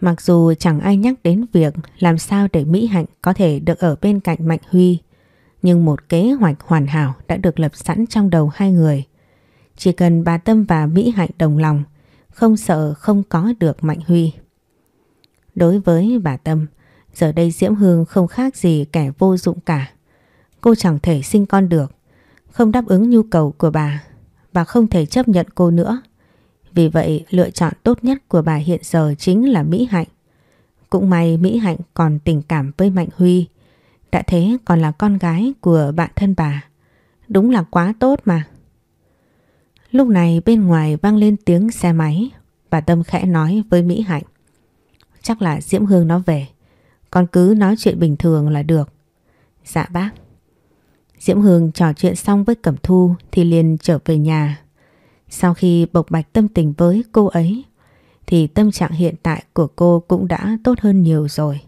Mặc dù chẳng ai nhắc đến việc làm sao để Mỹ Hạnh có thể được ở bên cạnh Mạnh Huy, nhưng một kế hoạch hoàn hảo đã được lập sẵn trong đầu hai người. Chỉ cần bà Tâm và Mỹ Hạnh đồng lòng, không sợ không có được Mạnh Huy. Đối với bà Tâm, giờ đây Diễm Hương không khác gì kẻ vô dụng cả. Cô chẳng thể sinh con được, không đáp ứng nhu cầu của bà và không thể chấp nhận cô nữa. Vì vậy lựa chọn tốt nhất của bà hiện giờ chính là Mỹ Hạnh. Cũng may Mỹ Hạnh còn tình cảm với Mạnh Huy. Đã thế còn là con gái của bạn thân bà. Đúng là quá tốt mà. Lúc này bên ngoài vang lên tiếng xe máy. Bà Tâm khẽ nói với Mỹ Hạnh. Chắc là Diễm Hương nó về. Con cứ nói chuyện bình thường là được. Dạ bác. Diễm Hương trò chuyện xong với Cẩm Thu thì liền trở về nhà. Sau khi bộc bạch tâm tình với cô ấy thì tâm trạng hiện tại của cô cũng đã tốt hơn nhiều rồi.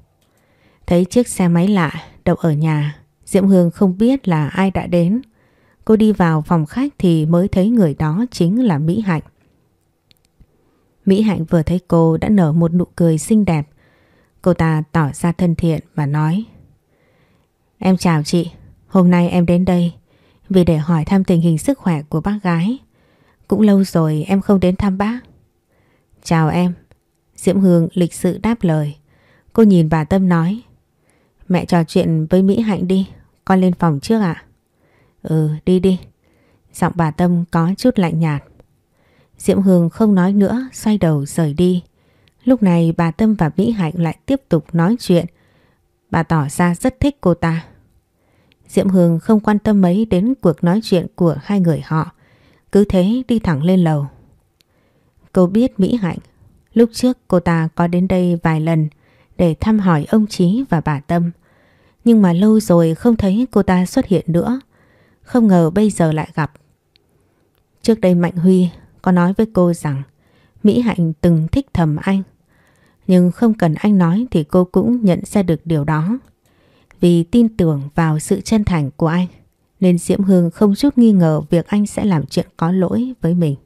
Thấy chiếc xe máy lạ đậu ở nhà, Diễm Hương không biết là ai đã đến. Cô đi vào phòng khách thì mới thấy người đó chính là Mỹ Hạnh. Mỹ Hạnh vừa thấy cô đã nở một nụ cười xinh đẹp. Cô ta tỏ ra thân thiện và nói Em chào chị, Hôm nay em đến đây vì để hỏi thăm tình hình sức khỏe của bác gái. Cũng lâu rồi em không đến thăm bác. Chào em. Diễm Hương lịch sự đáp lời. Cô nhìn bà Tâm nói. Mẹ trò chuyện với Mỹ Hạnh đi. Con lên phòng trước ạ. Ừ đi đi. Giọng bà Tâm có chút lạnh nhạt. Diễm Hương không nói nữa, xoay đầu rời đi. Lúc này bà Tâm và Mỹ Hạnh lại tiếp tục nói chuyện. Bà tỏ ra rất thích cô ta. Diễm Hương không quan tâm mấy đến cuộc nói chuyện của hai người họ. Cứ thế đi thẳng lên lầu. Cô biết Mỹ Hạnh. Lúc trước cô ta có đến đây vài lần để thăm hỏi ông Chí và bà Tâm. Nhưng mà lâu rồi không thấy cô ta xuất hiện nữa. Không ngờ bây giờ lại gặp. Trước đây Mạnh Huy có nói với cô rằng Mỹ Hạnh từng thích thầm anh. Nhưng không cần anh nói thì cô cũng nhận ra được điều đó. Vì tin tưởng vào sự chân thành của anh, nên Diễm Hương không chút nghi ngờ việc anh sẽ làm chuyện có lỗi với mình.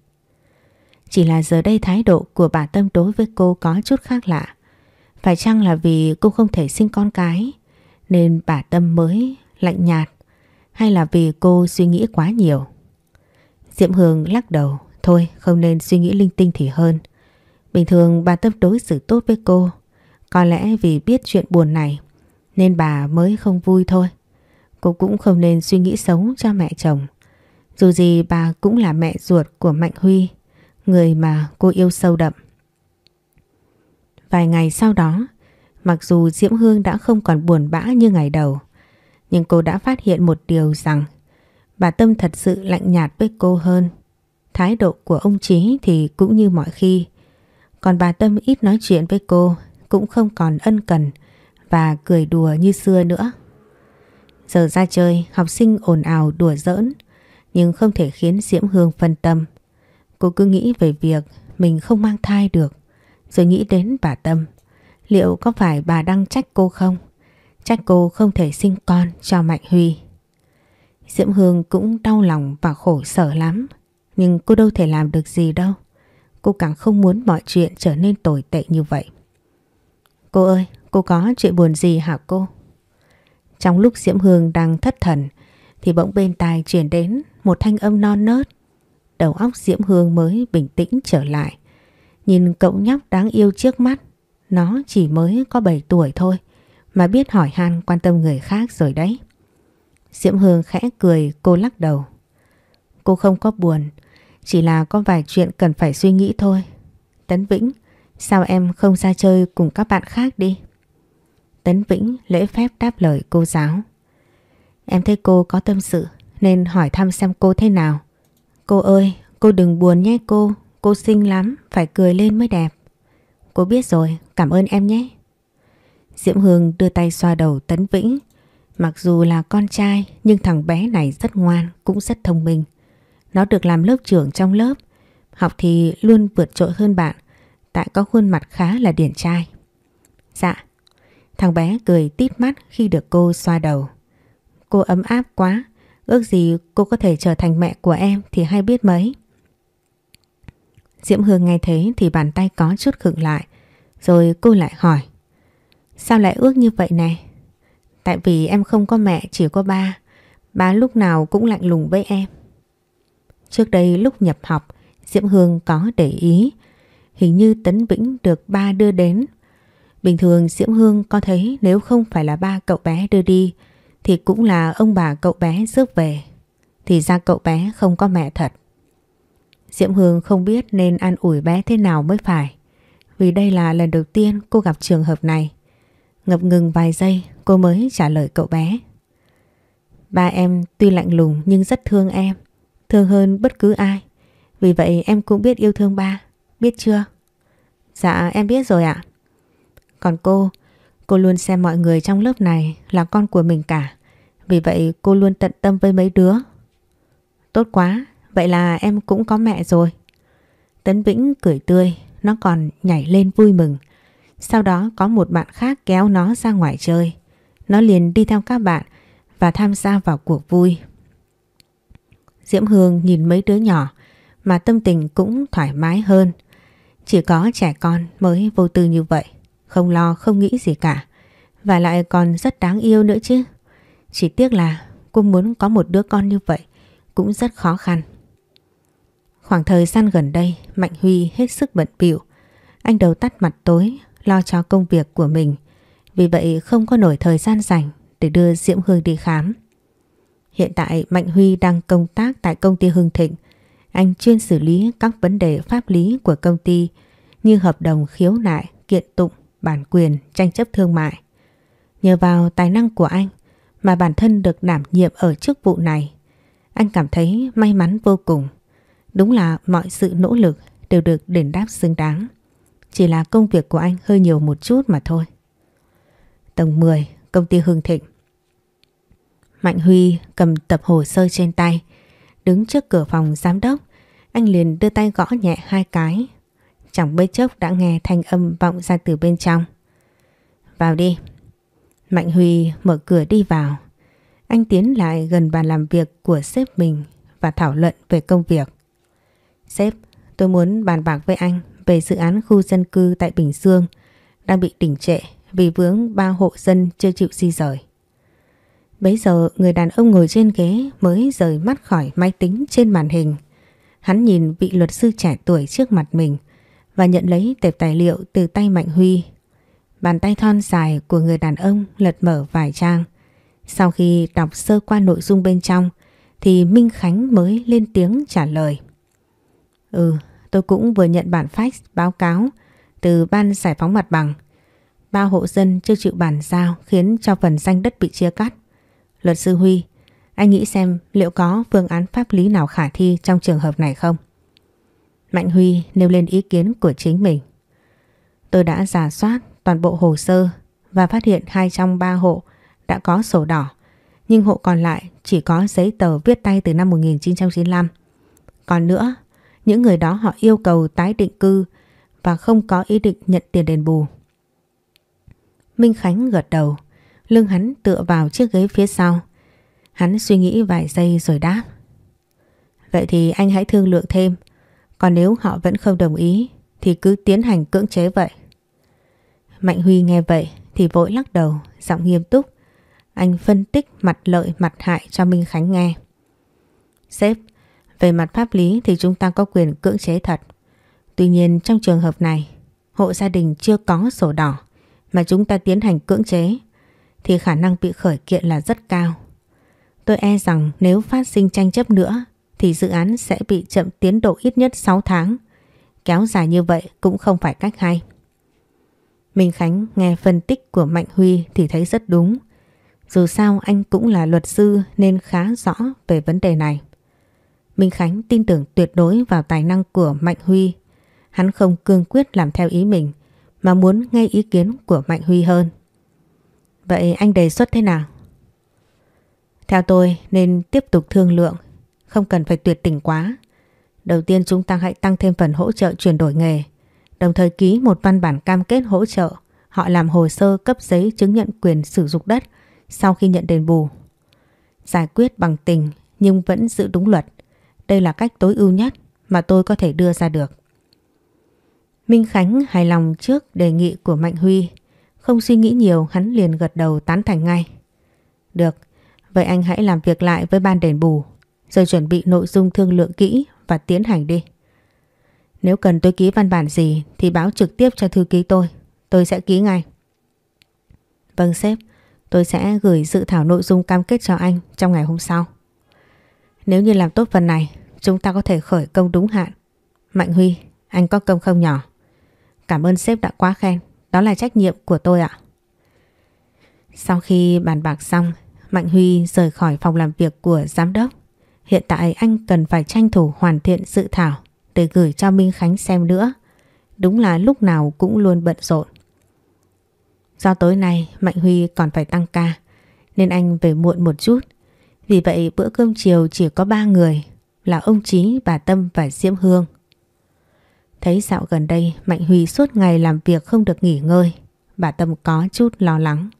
Chỉ là giờ đây thái độ của bà Tâm đối với cô có chút khác lạ. Phải chăng là vì cô không thể sinh con cái, nên bà Tâm mới lạnh nhạt hay là vì cô suy nghĩ quá nhiều? Diễm Hương lắc đầu, thôi không nên suy nghĩ linh tinh thì hơn. Bình thường bà Tâm đối xử tốt với cô, có lẽ vì biết chuyện buồn này nên bà mới không vui thôi. Cô cũng không nên suy nghĩ xấu cho mẹ chồng. Dù gì bà cũng là mẹ ruột của Mạnh Huy, người mà cô yêu sâu đậm. Vài ngày sau đó, mặc dù Diễm Hương đã không còn buồn bã như ngày đầu, nhưng cô đã phát hiện một điều rằng bà Tâm thật sự lạnh nhạt với cô hơn. Thái độ của ông Chí thì cũng như mọi khi, còn bà Tâm ít nói chuyện với cô, cũng không còn ân cần và cười đùa như xưa nữa. Giờ ra chơi, học sinh ồn ào đùa giỡn, nhưng không thể khiến Diễm Hương phân tâm. Cô cứ nghĩ về việc mình không mang thai được, rồi nghĩ đến bà Tâm. Liệu có phải bà đang trách cô không? Trách cô không thể sinh con cho Mạnh Huy. Diễm Hương cũng đau lòng và khổ sở lắm, nhưng cô đâu thể làm được gì đâu. Cô càng không muốn mọi chuyện trở nên tồi tệ như vậy. Cô ơi, cô có chuyện buồn gì hả cô? Trong lúc Diễm Hương đang thất thần thì bỗng bên tai truyền đến một thanh âm non nớt. Đầu óc Diễm Hương mới bình tĩnh trở lại. Nhìn cậu nhóc đáng yêu trước mắt, nó chỉ mới có 7 tuổi thôi mà biết hỏi han quan tâm người khác rồi đấy. Diễm Hương khẽ cười cô lắc đầu. Cô không có buồn, chỉ là có vài chuyện cần phải suy nghĩ thôi. Tấn Vĩnh, sao em không ra chơi cùng các bạn khác đi? Tấn Vĩnh lễ phép đáp lời cô giáo. Em thấy cô có tâm sự nên hỏi thăm xem cô thế nào. Cô ơi, cô đừng buồn nhé cô, cô xinh lắm, phải cười lên mới đẹp. Cô biết rồi, cảm ơn em nhé. Diễm Hương đưa tay xoa đầu Tấn Vĩnh. Mặc dù là con trai nhưng thằng bé này rất ngoan, cũng rất thông minh. Nó được làm lớp trưởng trong lớp, học thì luôn vượt trội hơn bạn, tại có khuôn mặt khá là điển trai. Dạ, thằng bé cười tít mắt khi được cô xoa đầu. Cô ấm áp quá, ước gì cô có thể trở thành mẹ của em thì hay biết mấy. Diễm Hương nghe thế thì bàn tay có chút khựng lại, rồi cô lại hỏi. Sao lại ước như vậy này? Tại vì em không có mẹ chỉ có ba, ba lúc nào cũng lạnh lùng với em. Trước đây lúc nhập học, Diễm Hương có để ý, hình như Tấn Vĩnh được ba đưa đến. Bình thường Diễm Hương có thấy nếu không phải là ba cậu bé đưa đi, thì cũng là ông bà cậu bé rước về. Thì ra cậu bé không có mẹ thật. Diễm Hương không biết nên an ủi bé thế nào mới phải. Vì đây là lần đầu tiên cô gặp trường hợp này. Ngập ngừng vài giây cô mới trả lời cậu bé. Ba em tuy lạnh lùng nhưng rất thương em. Thương hơn bất cứ ai. Vì vậy em cũng biết yêu thương ba. Biết chưa? Dạ em biết rồi ạ. Còn cô, cô luôn xem mọi người trong lớp này là con của mình cả. Vì vậy cô luôn tận tâm với mấy đứa. Tốt quá, vậy là em cũng có mẹ rồi. Tấn Vĩnh cười tươi, nó còn nhảy lên vui mừng. Sau đó có một bạn khác kéo nó ra ngoài chơi. Nó liền đi theo các bạn và tham gia vào cuộc vui. Diễm Hương nhìn mấy đứa nhỏ mà tâm tình cũng thoải mái hơn. Chỉ có trẻ con mới vô tư như vậy, không lo không nghĩ gì cả. Và lại còn rất đáng yêu nữa chứ. Chỉ tiếc là cô muốn có một đứa con như vậy cũng rất khó khăn. Khoảng thời gian gần đây Mạnh Huy hết sức bận bịu. Anh đầu tắt mặt tối lo cho công việc của mình. Vì vậy không có nổi thời gian rảnh để đưa Diễm Hương đi khám. Hiện tại Mạnh Huy đang công tác tại công ty Hưng Thịnh. Anh chuyên xử lý các vấn đề pháp lý của công ty như hợp đồng khiếu nại, kiện tụng, bản quyền, tranh chấp thương mại. Nhờ vào tài năng của anh mà bản thân được đảm nhiệm ở chức vụ này. Anh cảm thấy may mắn vô cùng. Đúng là mọi sự nỗ lực đều được đền đáp xứng đáng. Chỉ là công việc của anh hơi nhiều một chút mà thôi. Tầng 10, công ty Hưng Thịnh. Mạnh Huy cầm tập hồ sơ trên tay, đứng trước cửa phòng giám đốc, anh liền đưa tay gõ nhẹ hai cái. Chẳng bấy chốc đã nghe thanh âm vọng ra từ bên trong. Vào đi. Mạnh Huy mở cửa đi vào. Anh tiến lại gần bàn làm việc của sếp mình và thảo luận về công việc. Sếp, tôi muốn bàn bạc với anh về dự án khu dân cư tại Bình Dương đang bị đình trệ vì vướng ba hộ dân chưa chịu di rời. Bấy giờ người đàn ông ngồi trên ghế mới rời mắt khỏi máy tính trên màn hình. Hắn nhìn vị luật sư trẻ tuổi trước mặt mình và nhận lấy tệp tài liệu từ tay Mạnh Huy. Bàn tay thon dài của người đàn ông lật mở vài trang. Sau khi đọc sơ qua nội dung bên trong thì Minh Khánh mới lên tiếng trả lời. Ừ, tôi cũng vừa nhận bản fax báo cáo từ ban giải phóng mặt bằng. Ba hộ dân chưa chịu bàn giao khiến cho phần danh đất bị chia cắt. Luật sư Huy, anh nghĩ xem liệu có phương án pháp lý nào khả thi trong trường hợp này không? Mạnh Huy nêu lên ý kiến của chính mình. Tôi đã giả soát toàn bộ hồ sơ và phát hiện hai trong ba hộ đã có sổ đỏ, nhưng hộ còn lại chỉ có giấy tờ viết tay từ năm 1995. Còn nữa, những người đó họ yêu cầu tái định cư và không có ý định nhận tiền đền bù. Minh Khánh gật đầu, lưng hắn tựa vào chiếc ghế phía sau. Hắn suy nghĩ vài giây rồi đáp. Vậy thì anh hãy thương lượng thêm, còn nếu họ vẫn không đồng ý thì cứ tiến hành cưỡng chế vậy. Mạnh Huy nghe vậy thì vội lắc đầu, giọng nghiêm túc. Anh phân tích mặt lợi mặt hại cho Minh Khánh nghe. Sếp, về mặt pháp lý thì chúng ta có quyền cưỡng chế thật. Tuy nhiên trong trường hợp này, hộ gia đình chưa có sổ đỏ mà chúng ta tiến hành cưỡng chế thì khả năng bị khởi kiện là rất cao. Tôi e rằng nếu phát sinh tranh chấp nữa thì dự án sẽ bị chậm tiến độ ít nhất 6 tháng. Kéo dài như vậy cũng không phải cách hay. Minh Khánh nghe phân tích của Mạnh Huy thì thấy rất đúng. Dù sao anh cũng là luật sư nên khá rõ về vấn đề này. Minh Khánh tin tưởng tuyệt đối vào tài năng của Mạnh Huy. Hắn không cương quyết làm theo ý mình mà muốn nghe ý kiến của Mạnh Huy hơn. Vậy anh đề xuất thế nào? Theo tôi nên tiếp tục thương lượng, không cần phải tuyệt tình quá. Đầu tiên chúng ta hãy tăng thêm phần hỗ trợ chuyển đổi nghề, đồng thời ký một văn bản cam kết hỗ trợ họ làm hồ sơ cấp giấy chứng nhận quyền sử dụng đất sau khi nhận đền bù. Giải quyết bằng tình nhưng vẫn giữ đúng luật. Đây là cách tối ưu nhất mà tôi có thể đưa ra được. Minh Khánh hài lòng trước đề nghị của Mạnh Huy. Không suy nghĩ nhiều hắn liền gật đầu tán thành ngay. Được, vậy anh hãy làm việc lại với ban đền bù rồi chuẩn bị nội dung thương lượng kỹ và tiến hành đi. Nếu cần tôi ký văn bản gì thì báo trực tiếp cho thư ký tôi. Tôi sẽ ký ngay. Vâng sếp, tôi sẽ gửi dự thảo nội dung cam kết cho anh trong ngày hôm sau. Nếu như làm tốt phần này, chúng ta có thể khởi công đúng hạn. Mạnh Huy, anh có công không nhỏ. Cảm ơn sếp đã quá khen, đó là trách nhiệm của tôi ạ. Sau khi bàn bạc xong, Mạnh Huy rời khỏi phòng làm việc của giám đốc. Hiện tại anh cần phải tranh thủ hoàn thiện dự thảo để gửi cho Minh Khánh xem nữa. Đúng là lúc nào cũng luôn bận rộn. Do tối nay Mạnh Huy còn phải tăng ca nên anh về muộn một chút. Vì vậy bữa cơm chiều chỉ có ba người là ông Chí, bà Tâm và Diễm Hương. Thấy dạo gần đây Mạnh Huy suốt ngày làm việc không được nghỉ ngơi. Bà Tâm có chút lo lắng.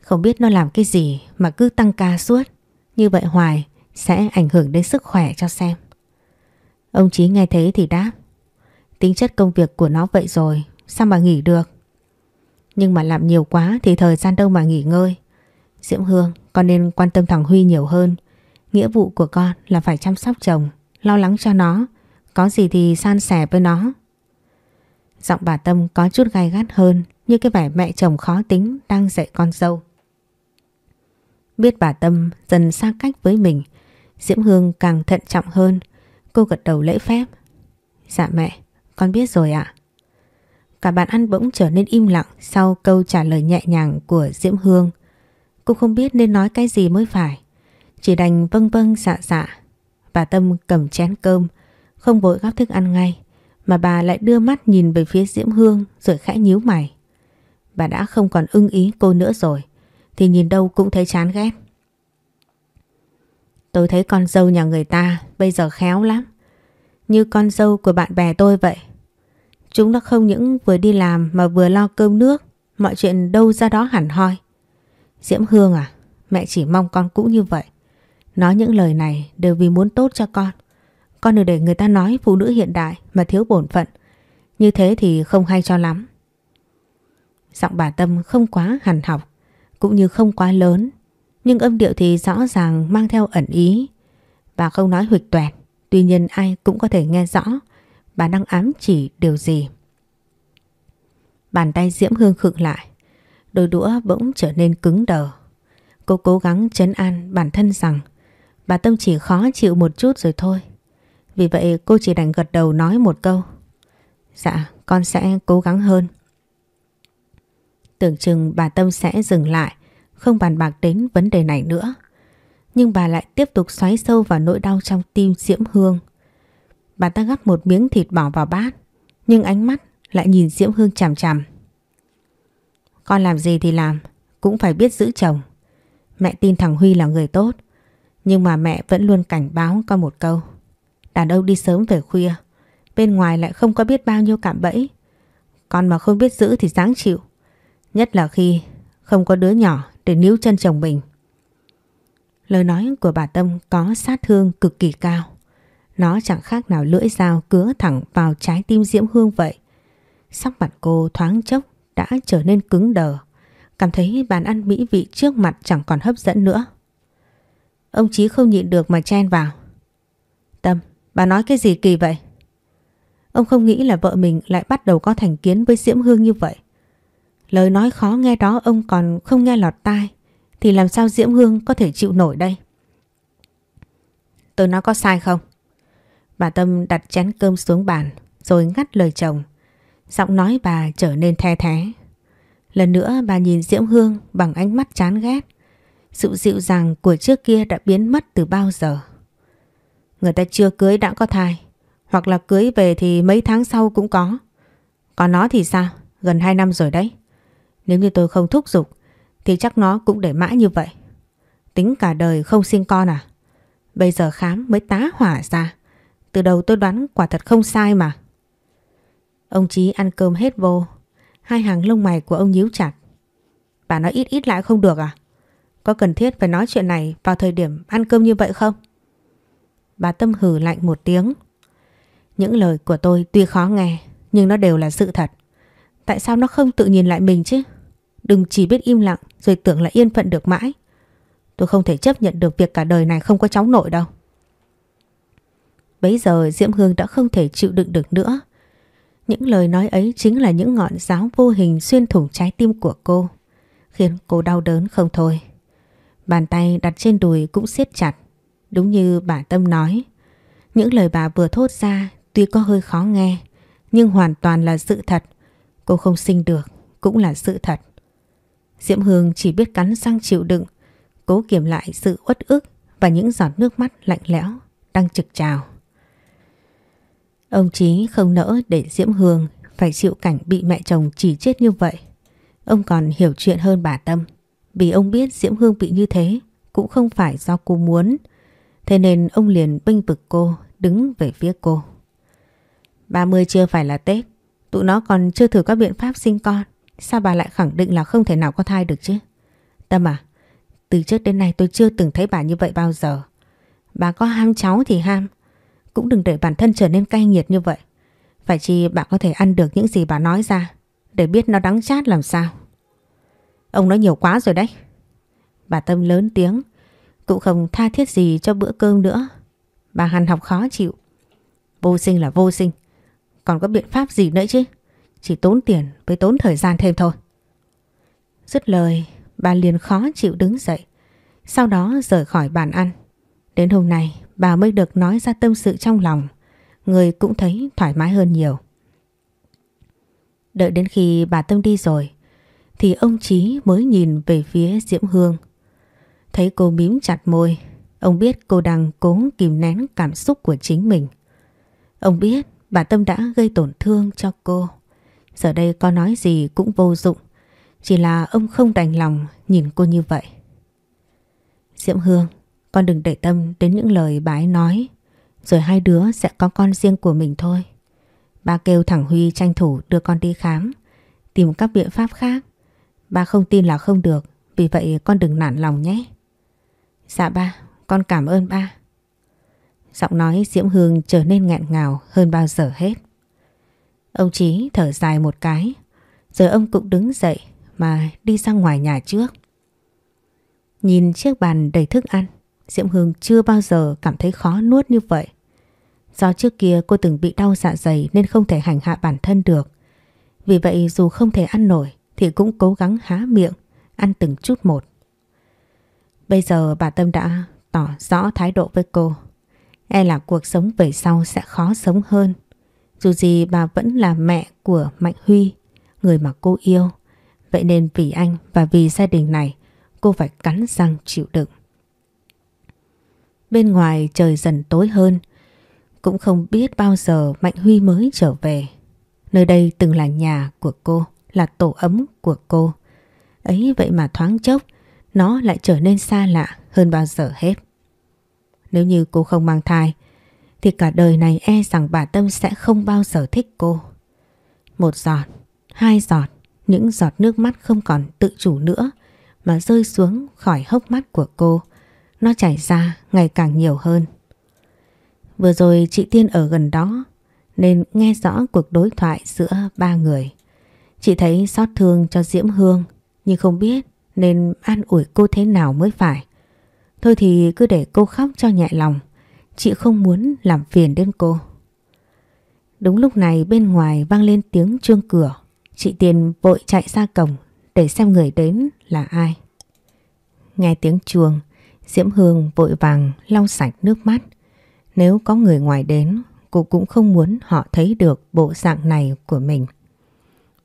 Không biết nó làm cái gì mà cứ tăng ca suốt. Như vậy hoài sẽ ảnh hưởng đến sức khỏe cho xem. Ông Chí nghe thế thì đáp. Tính chất công việc của nó vậy rồi, sao mà nghỉ được? Nhưng mà làm nhiều quá thì thời gian đâu mà nghỉ ngơi. Diễm Hương, con nên quan tâm thằng Huy nhiều hơn. Nghĩa vụ của con là phải chăm sóc chồng, lo lắng cho nó. Có gì thì san sẻ với nó. Giọng bà Tâm có chút gai gắt hơn như cái vẻ mẹ chồng khó tính đang dạy con dâu. Biết bà Tâm dần xa cách với mình, Diễm Hương càng thận trọng hơn. Cô gật đầu lễ phép. Dạ mẹ, con biết rồi ạ. Cả bạn ăn bỗng trở nên im lặng sau câu trả lời nhẹ nhàng của Diễm Hương. Cô không biết nên nói cái gì mới phải. Chỉ đành vâng vâng dạ dạ. Bà Tâm cầm chén cơm, không vội gắp thức ăn ngay. Mà bà lại đưa mắt nhìn về phía Diễm Hương rồi khẽ nhíu mày. Bà đã không còn ưng ý cô nữa rồi. Thì nhìn đâu cũng thấy chán ghét. Tôi thấy con dâu nhà người ta bây giờ khéo lắm. Như con dâu của bạn bè tôi vậy. Chúng nó không những vừa đi làm mà vừa lo cơm nước. Mọi chuyện đâu ra đó hẳn hoi. Diễm Hương à, mẹ chỉ mong con cũng như vậy. Nói những lời này đều vì muốn tốt cho con. Con đừng để người ta nói phụ nữ hiện đại mà thiếu bổn phận. Như thế thì không hay cho lắm. Giọng bà Tâm không quá hằn học, cũng như không quá lớn. Nhưng âm điệu thì rõ ràng mang theo ẩn ý. Bà không nói huỵch toẹt, tuy nhiên ai cũng có thể nghe rõ bà đang ám chỉ điều gì. Bàn tay Diễm Hương khựng lại, đôi đũa bỗng trở nên cứng đờ. Cô cố gắng chấn an bản thân rằng bà Tâm chỉ khó chịu một chút rồi thôi. Vì vậy cô chỉ đành gật đầu nói một câu. Dạ, con sẽ cố gắng hơn. Tưởng chừng bà Tâm sẽ dừng lại, không bàn bạc đến vấn đề này nữa. Nhưng bà lại tiếp tục xoáy sâu vào nỗi đau trong tim Diễm Hương. Bà ta gắp một miếng thịt bỏ vào bát, nhưng ánh mắt lại nhìn Diễm Hương chằm chằm. Con làm gì thì làm, cũng phải biết giữ chồng. Mẹ tin thằng Huy là người tốt, nhưng mà mẹ vẫn luôn cảnh báo con một câu. Đàn ông đi sớm về khuya, bên ngoài lại không có biết bao nhiêu cạm bẫy. Con mà không biết giữ thì dáng chịu. Nhất là khi không có đứa nhỏ để níu chân chồng mình. Lời nói của bà Tâm có sát thương cực kỳ cao. Nó chẳng khác nào lưỡi dao cứa thẳng vào trái tim Diễm Hương vậy. Sắc mặt cô thoáng chốc đã trở nên cứng đờ. Cảm thấy bàn ăn mỹ vị trước mặt chẳng còn hấp dẫn nữa. Ông Chí không nhịn được mà chen vào. Tâm, bà nói cái gì kỳ vậy? Ông không nghĩ là vợ mình lại bắt đầu có thành kiến với Diễm Hương như vậy. Lời nói khó nghe đó ông còn không nghe lọt tai thì làm sao Diễm Hương có thể chịu nổi đây? Tôi nói có sai không? Bà Tâm đặt chén cơm xuống bàn rồi ngắt lời chồng. Giọng nói bà trở nên the thế. Lần nữa bà nhìn Diễm Hương bằng ánh mắt chán ghét. Sự dịu dàng của trước kia đã biến mất từ bao giờ. Người ta chưa cưới đã có thai. Hoặc là cưới về thì mấy tháng sau cũng có. Còn nó thì sao? Gần 2 năm rồi đấy. Nếu như tôi không thúc giục, thì chắc nó cũng để mãi như vậy. Tính cả đời không sinh con à? Bây giờ khám mới tá hỏa ra. Từ đầu tôi đoán quả thật không sai mà. Ông Chí ăn cơm hết vô. Hai hàng lông mày của ông nhíu chặt. Bà nói ít ít lại không được à? Có cần thiết phải nói chuyện này vào thời điểm ăn cơm như vậy không? Bà Tâm hử lạnh một tiếng. Những lời của tôi tuy khó nghe, nhưng nó đều là sự thật. Tại sao nó không tự nhìn lại mình chứ? Đừng chỉ biết im lặng rồi tưởng là yên phận được mãi. Tôi không thể chấp nhận được việc cả đời này không có cháu nội đâu. Bấy giờ Diễm Hương đã không thể chịu đựng được nữa. Những lời nói ấy chính là những ngọn giáo vô hình xuyên thủng trái tim của cô, khiến cô đau đớn không thôi. Bàn tay đặt trên đùi cũng siết chặt, đúng như bà Tâm nói. Những lời bà vừa thốt ra tuy có hơi khó nghe, nhưng hoàn toàn là sự thật. Cô không sinh được, cũng là sự thật. Diễm Hương chỉ biết cắn răng chịu đựng, cố kiềm lại sự uất ức và những giọt nước mắt lạnh lẽo đang trực trào. Ông Chí không nỡ để Diễm Hương phải chịu cảnh bị mẹ chồng chỉ chết như vậy. Ông còn hiểu chuyện hơn bà Tâm. Vì ông biết Diễm Hương bị như thế cũng không phải do cô muốn. Thế nên ông liền bênh vực cô, đứng về phía cô. 30 chưa phải là Tết, tụi nó còn chưa thử các biện pháp sinh con. Sao bà lại khẳng định là không thể nào có thai được chứ? Tâm à, từ trước đến nay tôi chưa từng thấy bà như vậy bao giờ. Bà có ham cháu thì ham, cũng đừng để bản thân trở nên cay nghiệt như vậy. Phải chi bạn có thể ăn được những gì bà nói ra để biết nó đắng chát làm sao. Ông nói nhiều quá rồi đấy. Bà Tâm lớn tiếng, cũng không tha thiết gì cho bữa cơm nữa. Bà Hàn học khó chịu. Vô sinh là vô sinh, còn có biện pháp gì nữa chứ? Chỉ tốn tiền với tốn thời gian thêm thôi. Dứt lời, bà liền khó chịu đứng dậy. Sau đó rời khỏi bàn ăn. Đến hôm nay, bà mới được nói ra tâm sự trong lòng. Người cũng thấy thoải mái hơn nhiều. Đợi đến khi bà Tâm đi rồi, thì ông Chí mới nhìn về phía Diễm Hương. Thấy cô mím chặt môi, ông biết cô đang cố kìm nén cảm xúc của chính mình. Ông biết bà Tâm đã gây tổn thương cho cô. Giờ đây có nói gì cũng vô dụng, chỉ là ông không đành lòng nhìn cô như vậy. Diễm Hương, con đừng để tâm đến những lời bà ấy nói, rồi hai đứa sẽ có con riêng của mình thôi. Ba kêu thẳng Huy tranh thủ đưa con đi khám, tìm các biện pháp khác. Ba không tin là không được, vì vậy con đừng nản lòng nhé. Dạ ba, con cảm ơn ba. Giọng nói Diễm Hương trở nên nghẹn ngào hơn bao giờ hết. Ông Chí thở dài một cái, rồi ông cũng đứng dậy mà đi ra ngoài nhà trước. Nhìn chiếc bàn đầy thức ăn, Diễm Hương chưa bao giờ cảm thấy khó nuốt như vậy. Do trước kia cô từng bị đau dạ dày nên không thể hành hạ bản thân được. Vì vậy dù không thể ăn nổi thì cũng cố gắng há miệng, ăn từng chút một. Bây giờ bà Tâm đã tỏ rõ thái độ với cô. E là cuộc sống về sau sẽ khó sống hơn. Dù gì bà vẫn là mẹ của Mạnh Huy, người mà cô yêu. Vậy nên vì anh và vì gia đình này, cô phải cắn răng chịu đựng. Bên ngoài trời dần tối hơn, cũng không biết bao giờ Mạnh Huy mới trở về. Nơi đây từng là nhà của cô, là tổ ấm của cô. Ấy vậy mà thoáng chốc, nó lại trở nên xa lạ hơn bao giờ hết. Nếu như cô không mang thai, thì cả đời này e rằng bà Tâm sẽ không bao giờ thích cô. Một giọt, hai giọt, những giọt nước mắt không còn tự chủ nữa mà rơi xuống khỏi hốc mắt của cô. Nó chảy ra ngày càng nhiều hơn. Vừa rồi chị Tiên ở gần đó nên nghe rõ cuộc đối thoại giữa ba người. Chị thấy xót thương cho Diễm Hương nhưng không biết nên an ủi cô thế nào mới phải. Thôi thì cứ để cô khóc cho nhẹ lòng. Chị không muốn làm phiền đến cô. Đúng lúc này bên ngoài vang lên tiếng chuông cửa. Chị Tiên vội chạy ra cổng để xem người đến là ai. Nghe tiếng chuông, Diễm Hương vội vàng lau sạch nước mắt. Nếu có người ngoài đến, cô cũng không muốn họ thấy được bộ dạng này của mình.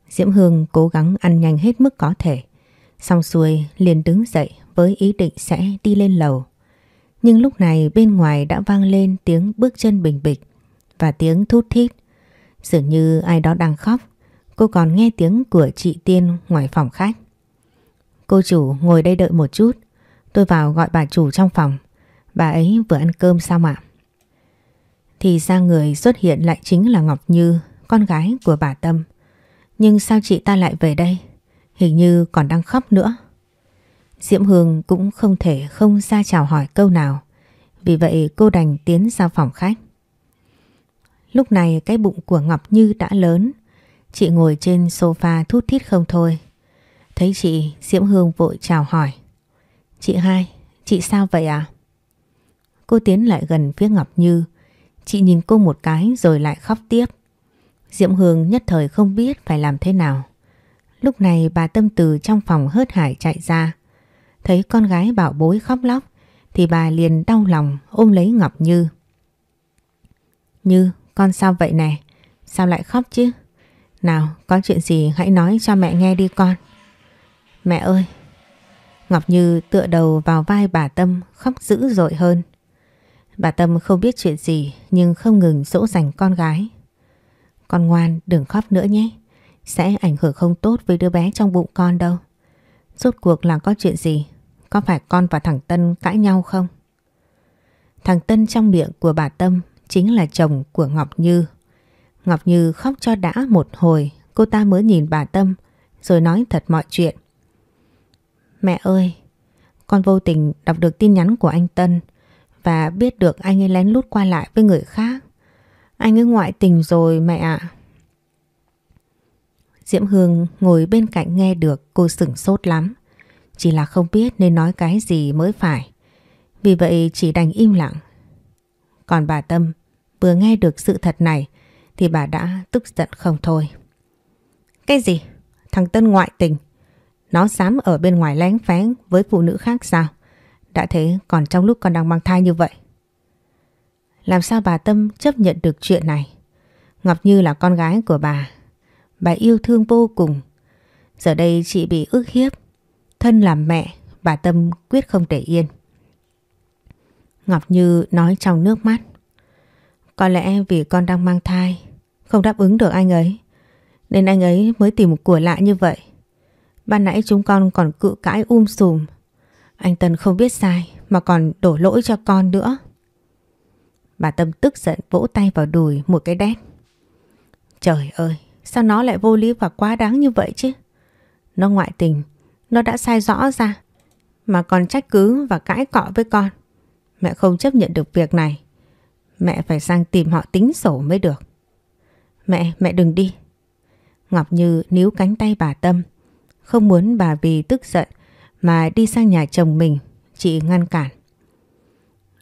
Diễm Hương cố gắng ăn nhanh hết mức có thể. Xong xuôi liền đứng dậy với ý định sẽ đi lên lầu. Nhưng lúc này bên ngoài đã vang lên tiếng bước chân bình bịch và tiếng thút thít. Dường như ai đó đang khóc. Cô còn nghe tiếng của chị Tiên ngoài phòng khách. Cô chủ ngồi đây đợi một chút. Tôi vào gọi bà chủ trong phòng. Bà ấy vừa ăn cơm xong ạ? Thì ra người xuất hiện lại chính là Ngọc Như, con gái của bà Tâm. Nhưng sao chị ta lại về đây? Hình như còn đang khóc nữa. Diễm Hương cũng không thể không ra chào hỏi câu nào. Vì vậy cô đành tiến ra phòng khách. Lúc này cái bụng của Ngọc Như đã lớn. Chị ngồi trên sofa thút thít không thôi. Thấy chị, Diễm Hương vội chào hỏi. Chị hai, chị sao vậy à? Cô tiến lại gần phía Ngọc Như. Chị nhìn cô một cái rồi lại khóc tiếp. diệm Hương nhất thời không biết phải làm thế nào. Lúc này bà Tâm Từ trong phòng hớt hải chạy ra. Thấy con gái bảo bối khóc lóc thì bà liền đau lòng ôm lấy Ngọc Như. Như, con sao vậy nè? Sao lại khóc chứ? Nào, có chuyện gì hãy nói cho mẹ nghe đi con. Mẹ ơi! Ngọc Như tựa đầu vào vai bà Tâm khóc dữ dội hơn. Bà Tâm không biết chuyện gì nhưng không ngừng dỗ dành con gái. Con ngoan đừng khóc nữa nhé. Sẽ ảnh hưởng không tốt với đứa bé trong bụng con đâu. Rốt cuộc là có chuyện gì? Có phải con và thằng Tân cãi nhau không? Thằng Tân trong miệng của bà Tâm chính là chồng của Ngọc Như. Ngọc Như khóc cho đã một hồi, cô ta mới nhìn bà Tâm rồi nói thật mọi chuyện. Mẹ ơi, con vô tình đọc được tin nhắn của anh Tân và biết được anh ấy lén lút qua lại với người khác. Anh ấy ngoại tình rồi mẹ ạ. Diễm Hương ngồi bên cạnh nghe được cô sửng sốt lắm. Chỉ là không biết nên nói cái gì mới phải. Vì vậy chỉ đành im lặng. Còn bà Tâm vừa nghe được sự thật này thì bà đã tức giận không thôi. Cái gì? Thằng Tân ngoại tình. Nó dám ở bên ngoài lén phén với phụ nữ khác sao? Đã thế còn trong lúc con đang mang thai như vậy. Làm sao bà Tâm chấp nhận được chuyện này? Ngọc Như là con gái của bà. Bà yêu thương vô cùng. Giờ đây chị bị ức hiếp. Thân làm mẹ, bà Tâm quyết không để yên. Ngọc Như nói trong nước mắt. Có lẽ vì con đang mang thai, không đáp ứng được anh ấy. Nên anh ấy mới tìm một của lạ như vậy. Ban nãy chúng con còn cự cãi um sùm. Anh Tân không biết sai mà còn đổ lỗi cho con nữa. Bà Tâm tức giận vỗ tay vào đùi một cái đét. Trời ơi, sao nó lại vô lý và quá đáng như vậy chứ? Nó ngoại tình, nó đã sai rõ ra. Mà còn trách cứ và cãi cọ với con. Mẹ không chấp nhận được việc này. Mẹ phải sang tìm họ tính sổ mới được. Mẹ, mẹ đừng đi. Ngọc Như níu cánh tay bà Tâm. Không muốn bà vì tức giận mà đi sang nhà chồng mình, chị ngăn cản.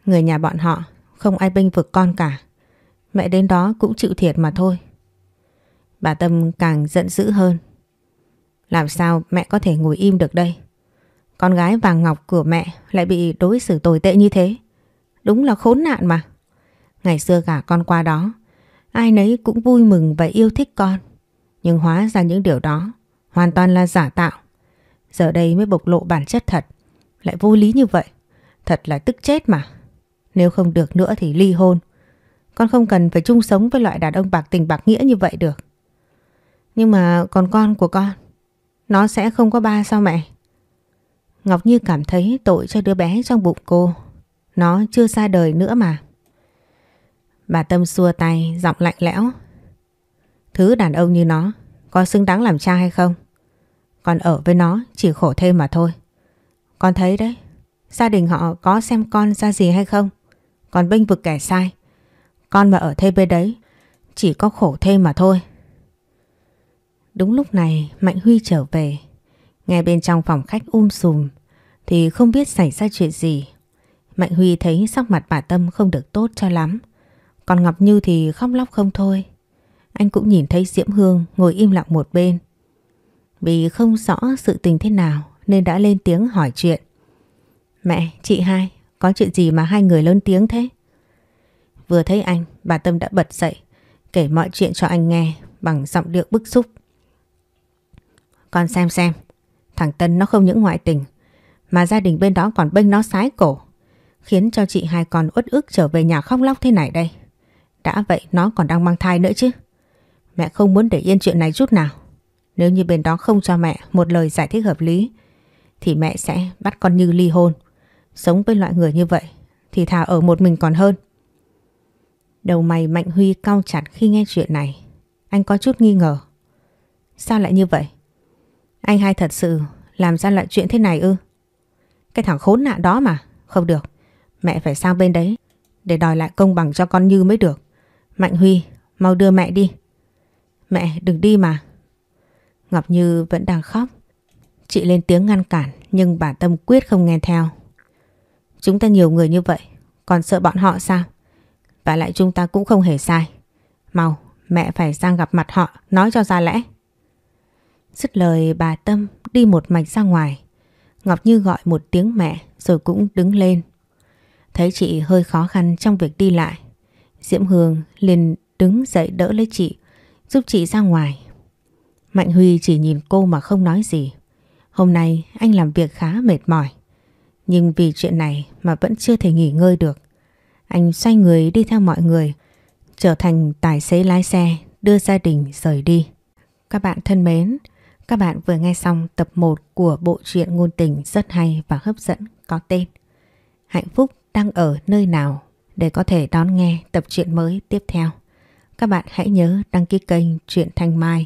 Người nhà bọn họ không ai bênh vực con cả. Mẹ đến đó cũng chịu thiệt mà thôi. Bà Tâm càng giận dữ hơn. Làm sao mẹ có thể ngồi im được đây? Con gái vàng ngọc của mẹ lại bị đối xử tồi tệ như thế. Đúng là khốn nạn mà. Ngày xưa gả con qua đó, ai nấy cũng vui mừng và yêu thích con. Nhưng hóa ra những điều đó hoàn toàn là giả tạo. Giờ đây mới bộc lộ bản chất thật. Lại vô lý như vậy. Thật là tức chết mà. Nếu không được nữa thì ly hôn. Con không cần phải chung sống với loại đàn ông bạc tình bạc nghĩa như vậy được. Nhưng mà còn con của con, nó sẽ không có ba sao mẹ? Ngọc Như cảm thấy tội cho đứa bé trong bụng cô. Nó chưa ra đời nữa mà. Bà Tâm xua tay, giọng lạnh lẽo. Thứ đàn ông như nó, có xứng đáng làm cha hay không? Còn ở với nó chỉ khổ thêm mà thôi. Con thấy đấy, gia đình họ có xem con ra gì hay không? Còn bênh vực kẻ sai. Con mà ở thêm bên đấy, chỉ có khổ thêm mà thôi. Đúng lúc này Mạnh Huy trở về. Nghe bên trong phòng khách um sùm thì không biết xảy ra chuyện gì. Mạnh Huy thấy sắc mặt bà Tâm không được tốt cho lắm. Còn Ngọc Như thì khóc lóc không thôi. Anh cũng nhìn thấy Diễm Hương ngồi im lặng một bên. Vì không rõ sự tình thế nào nên đã lên tiếng hỏi chuyện. Mẹ, chị hai, có chuyện gì mà hai người lớn tiếng thế? Vừa thấy anh, bà Tâm đã bật dậy, kể mọi chuyện cho anh nghe bằng giọng điệu bức xúc. Con xem xem, thằng Tân nó không những ngoại tình, mà gia đình bên đó còn bênh nó sái cổ, khiến cho chị hai con uất ức trở về nhà khóc lóc thế này đây. Đã vậy nó còn đang mang thai nữa chứ. Mẹ không muốn để yên chuyện này chút nào. Nếu như bên đó không cho mẹ một lời giải thích hợp lý, thì mẹ sẽ bắt con Như ly hôn. Sống với loại người như vậy thì thà ở một mình còn hơn. Đầu mày Mạnh Huy cau chặt khi nghe chuyện này. Anh có chút nghi ngờ. Sao lại như vậy? Anh hai thật sự làm ra loại chuyện thế này ư? Cái thằng khốn nạn đó mà. Không được. Mẹ phải sang bên đấy để đòi lại công bằng cho con Như mới được. Mạnh Huy, mau đưa mẹ đi. Mẹ đừng đi mà. Ngọc Như vẫn đang khóc. Chị lên tiếng ngăn cản nhưng bà Tâm quyết không nghe theo. Chúng ta nhiều người như vậy, còn sợ bọn họ sao? Và lại chúng ta cũng không hề sai. Mau, mẹ phải sang gặp mặt họ, nói cho ra lẽ. Dứt lời bà Tâm đi một mạch ra ngoài. Ngọc Như gọi một tiếng mẹ rồi cũng đứng lên. Thấy chị hơi khó khăn trong việc đi lại. Diễm Hương liền đứng dậy đỡ lấy chị, giúp chị ra ngoài. Mạnh Huy chỉ nhìn cô mà không nói gì. Hôm nay anh làm việc khá mệt mỏi. Nhưng vì chuyện này mà vẫn chưa thể nghỉ ngơi được. Anh xoay người đi theo mọi người, trở thành tài xế lái xe đưa gia đình rời đi. Các bạn thân mến, các bạn vừa nghe xong tập 1 của bộ truyện ngôn tình rất hay và hấp dẫn có tên Hạnh phúc đang ở nơi nào để có thể đón nghe tập truyện mới tiếp theo. Các bạn hãy nhớ đăng ký kênh Truyện Thanh Mai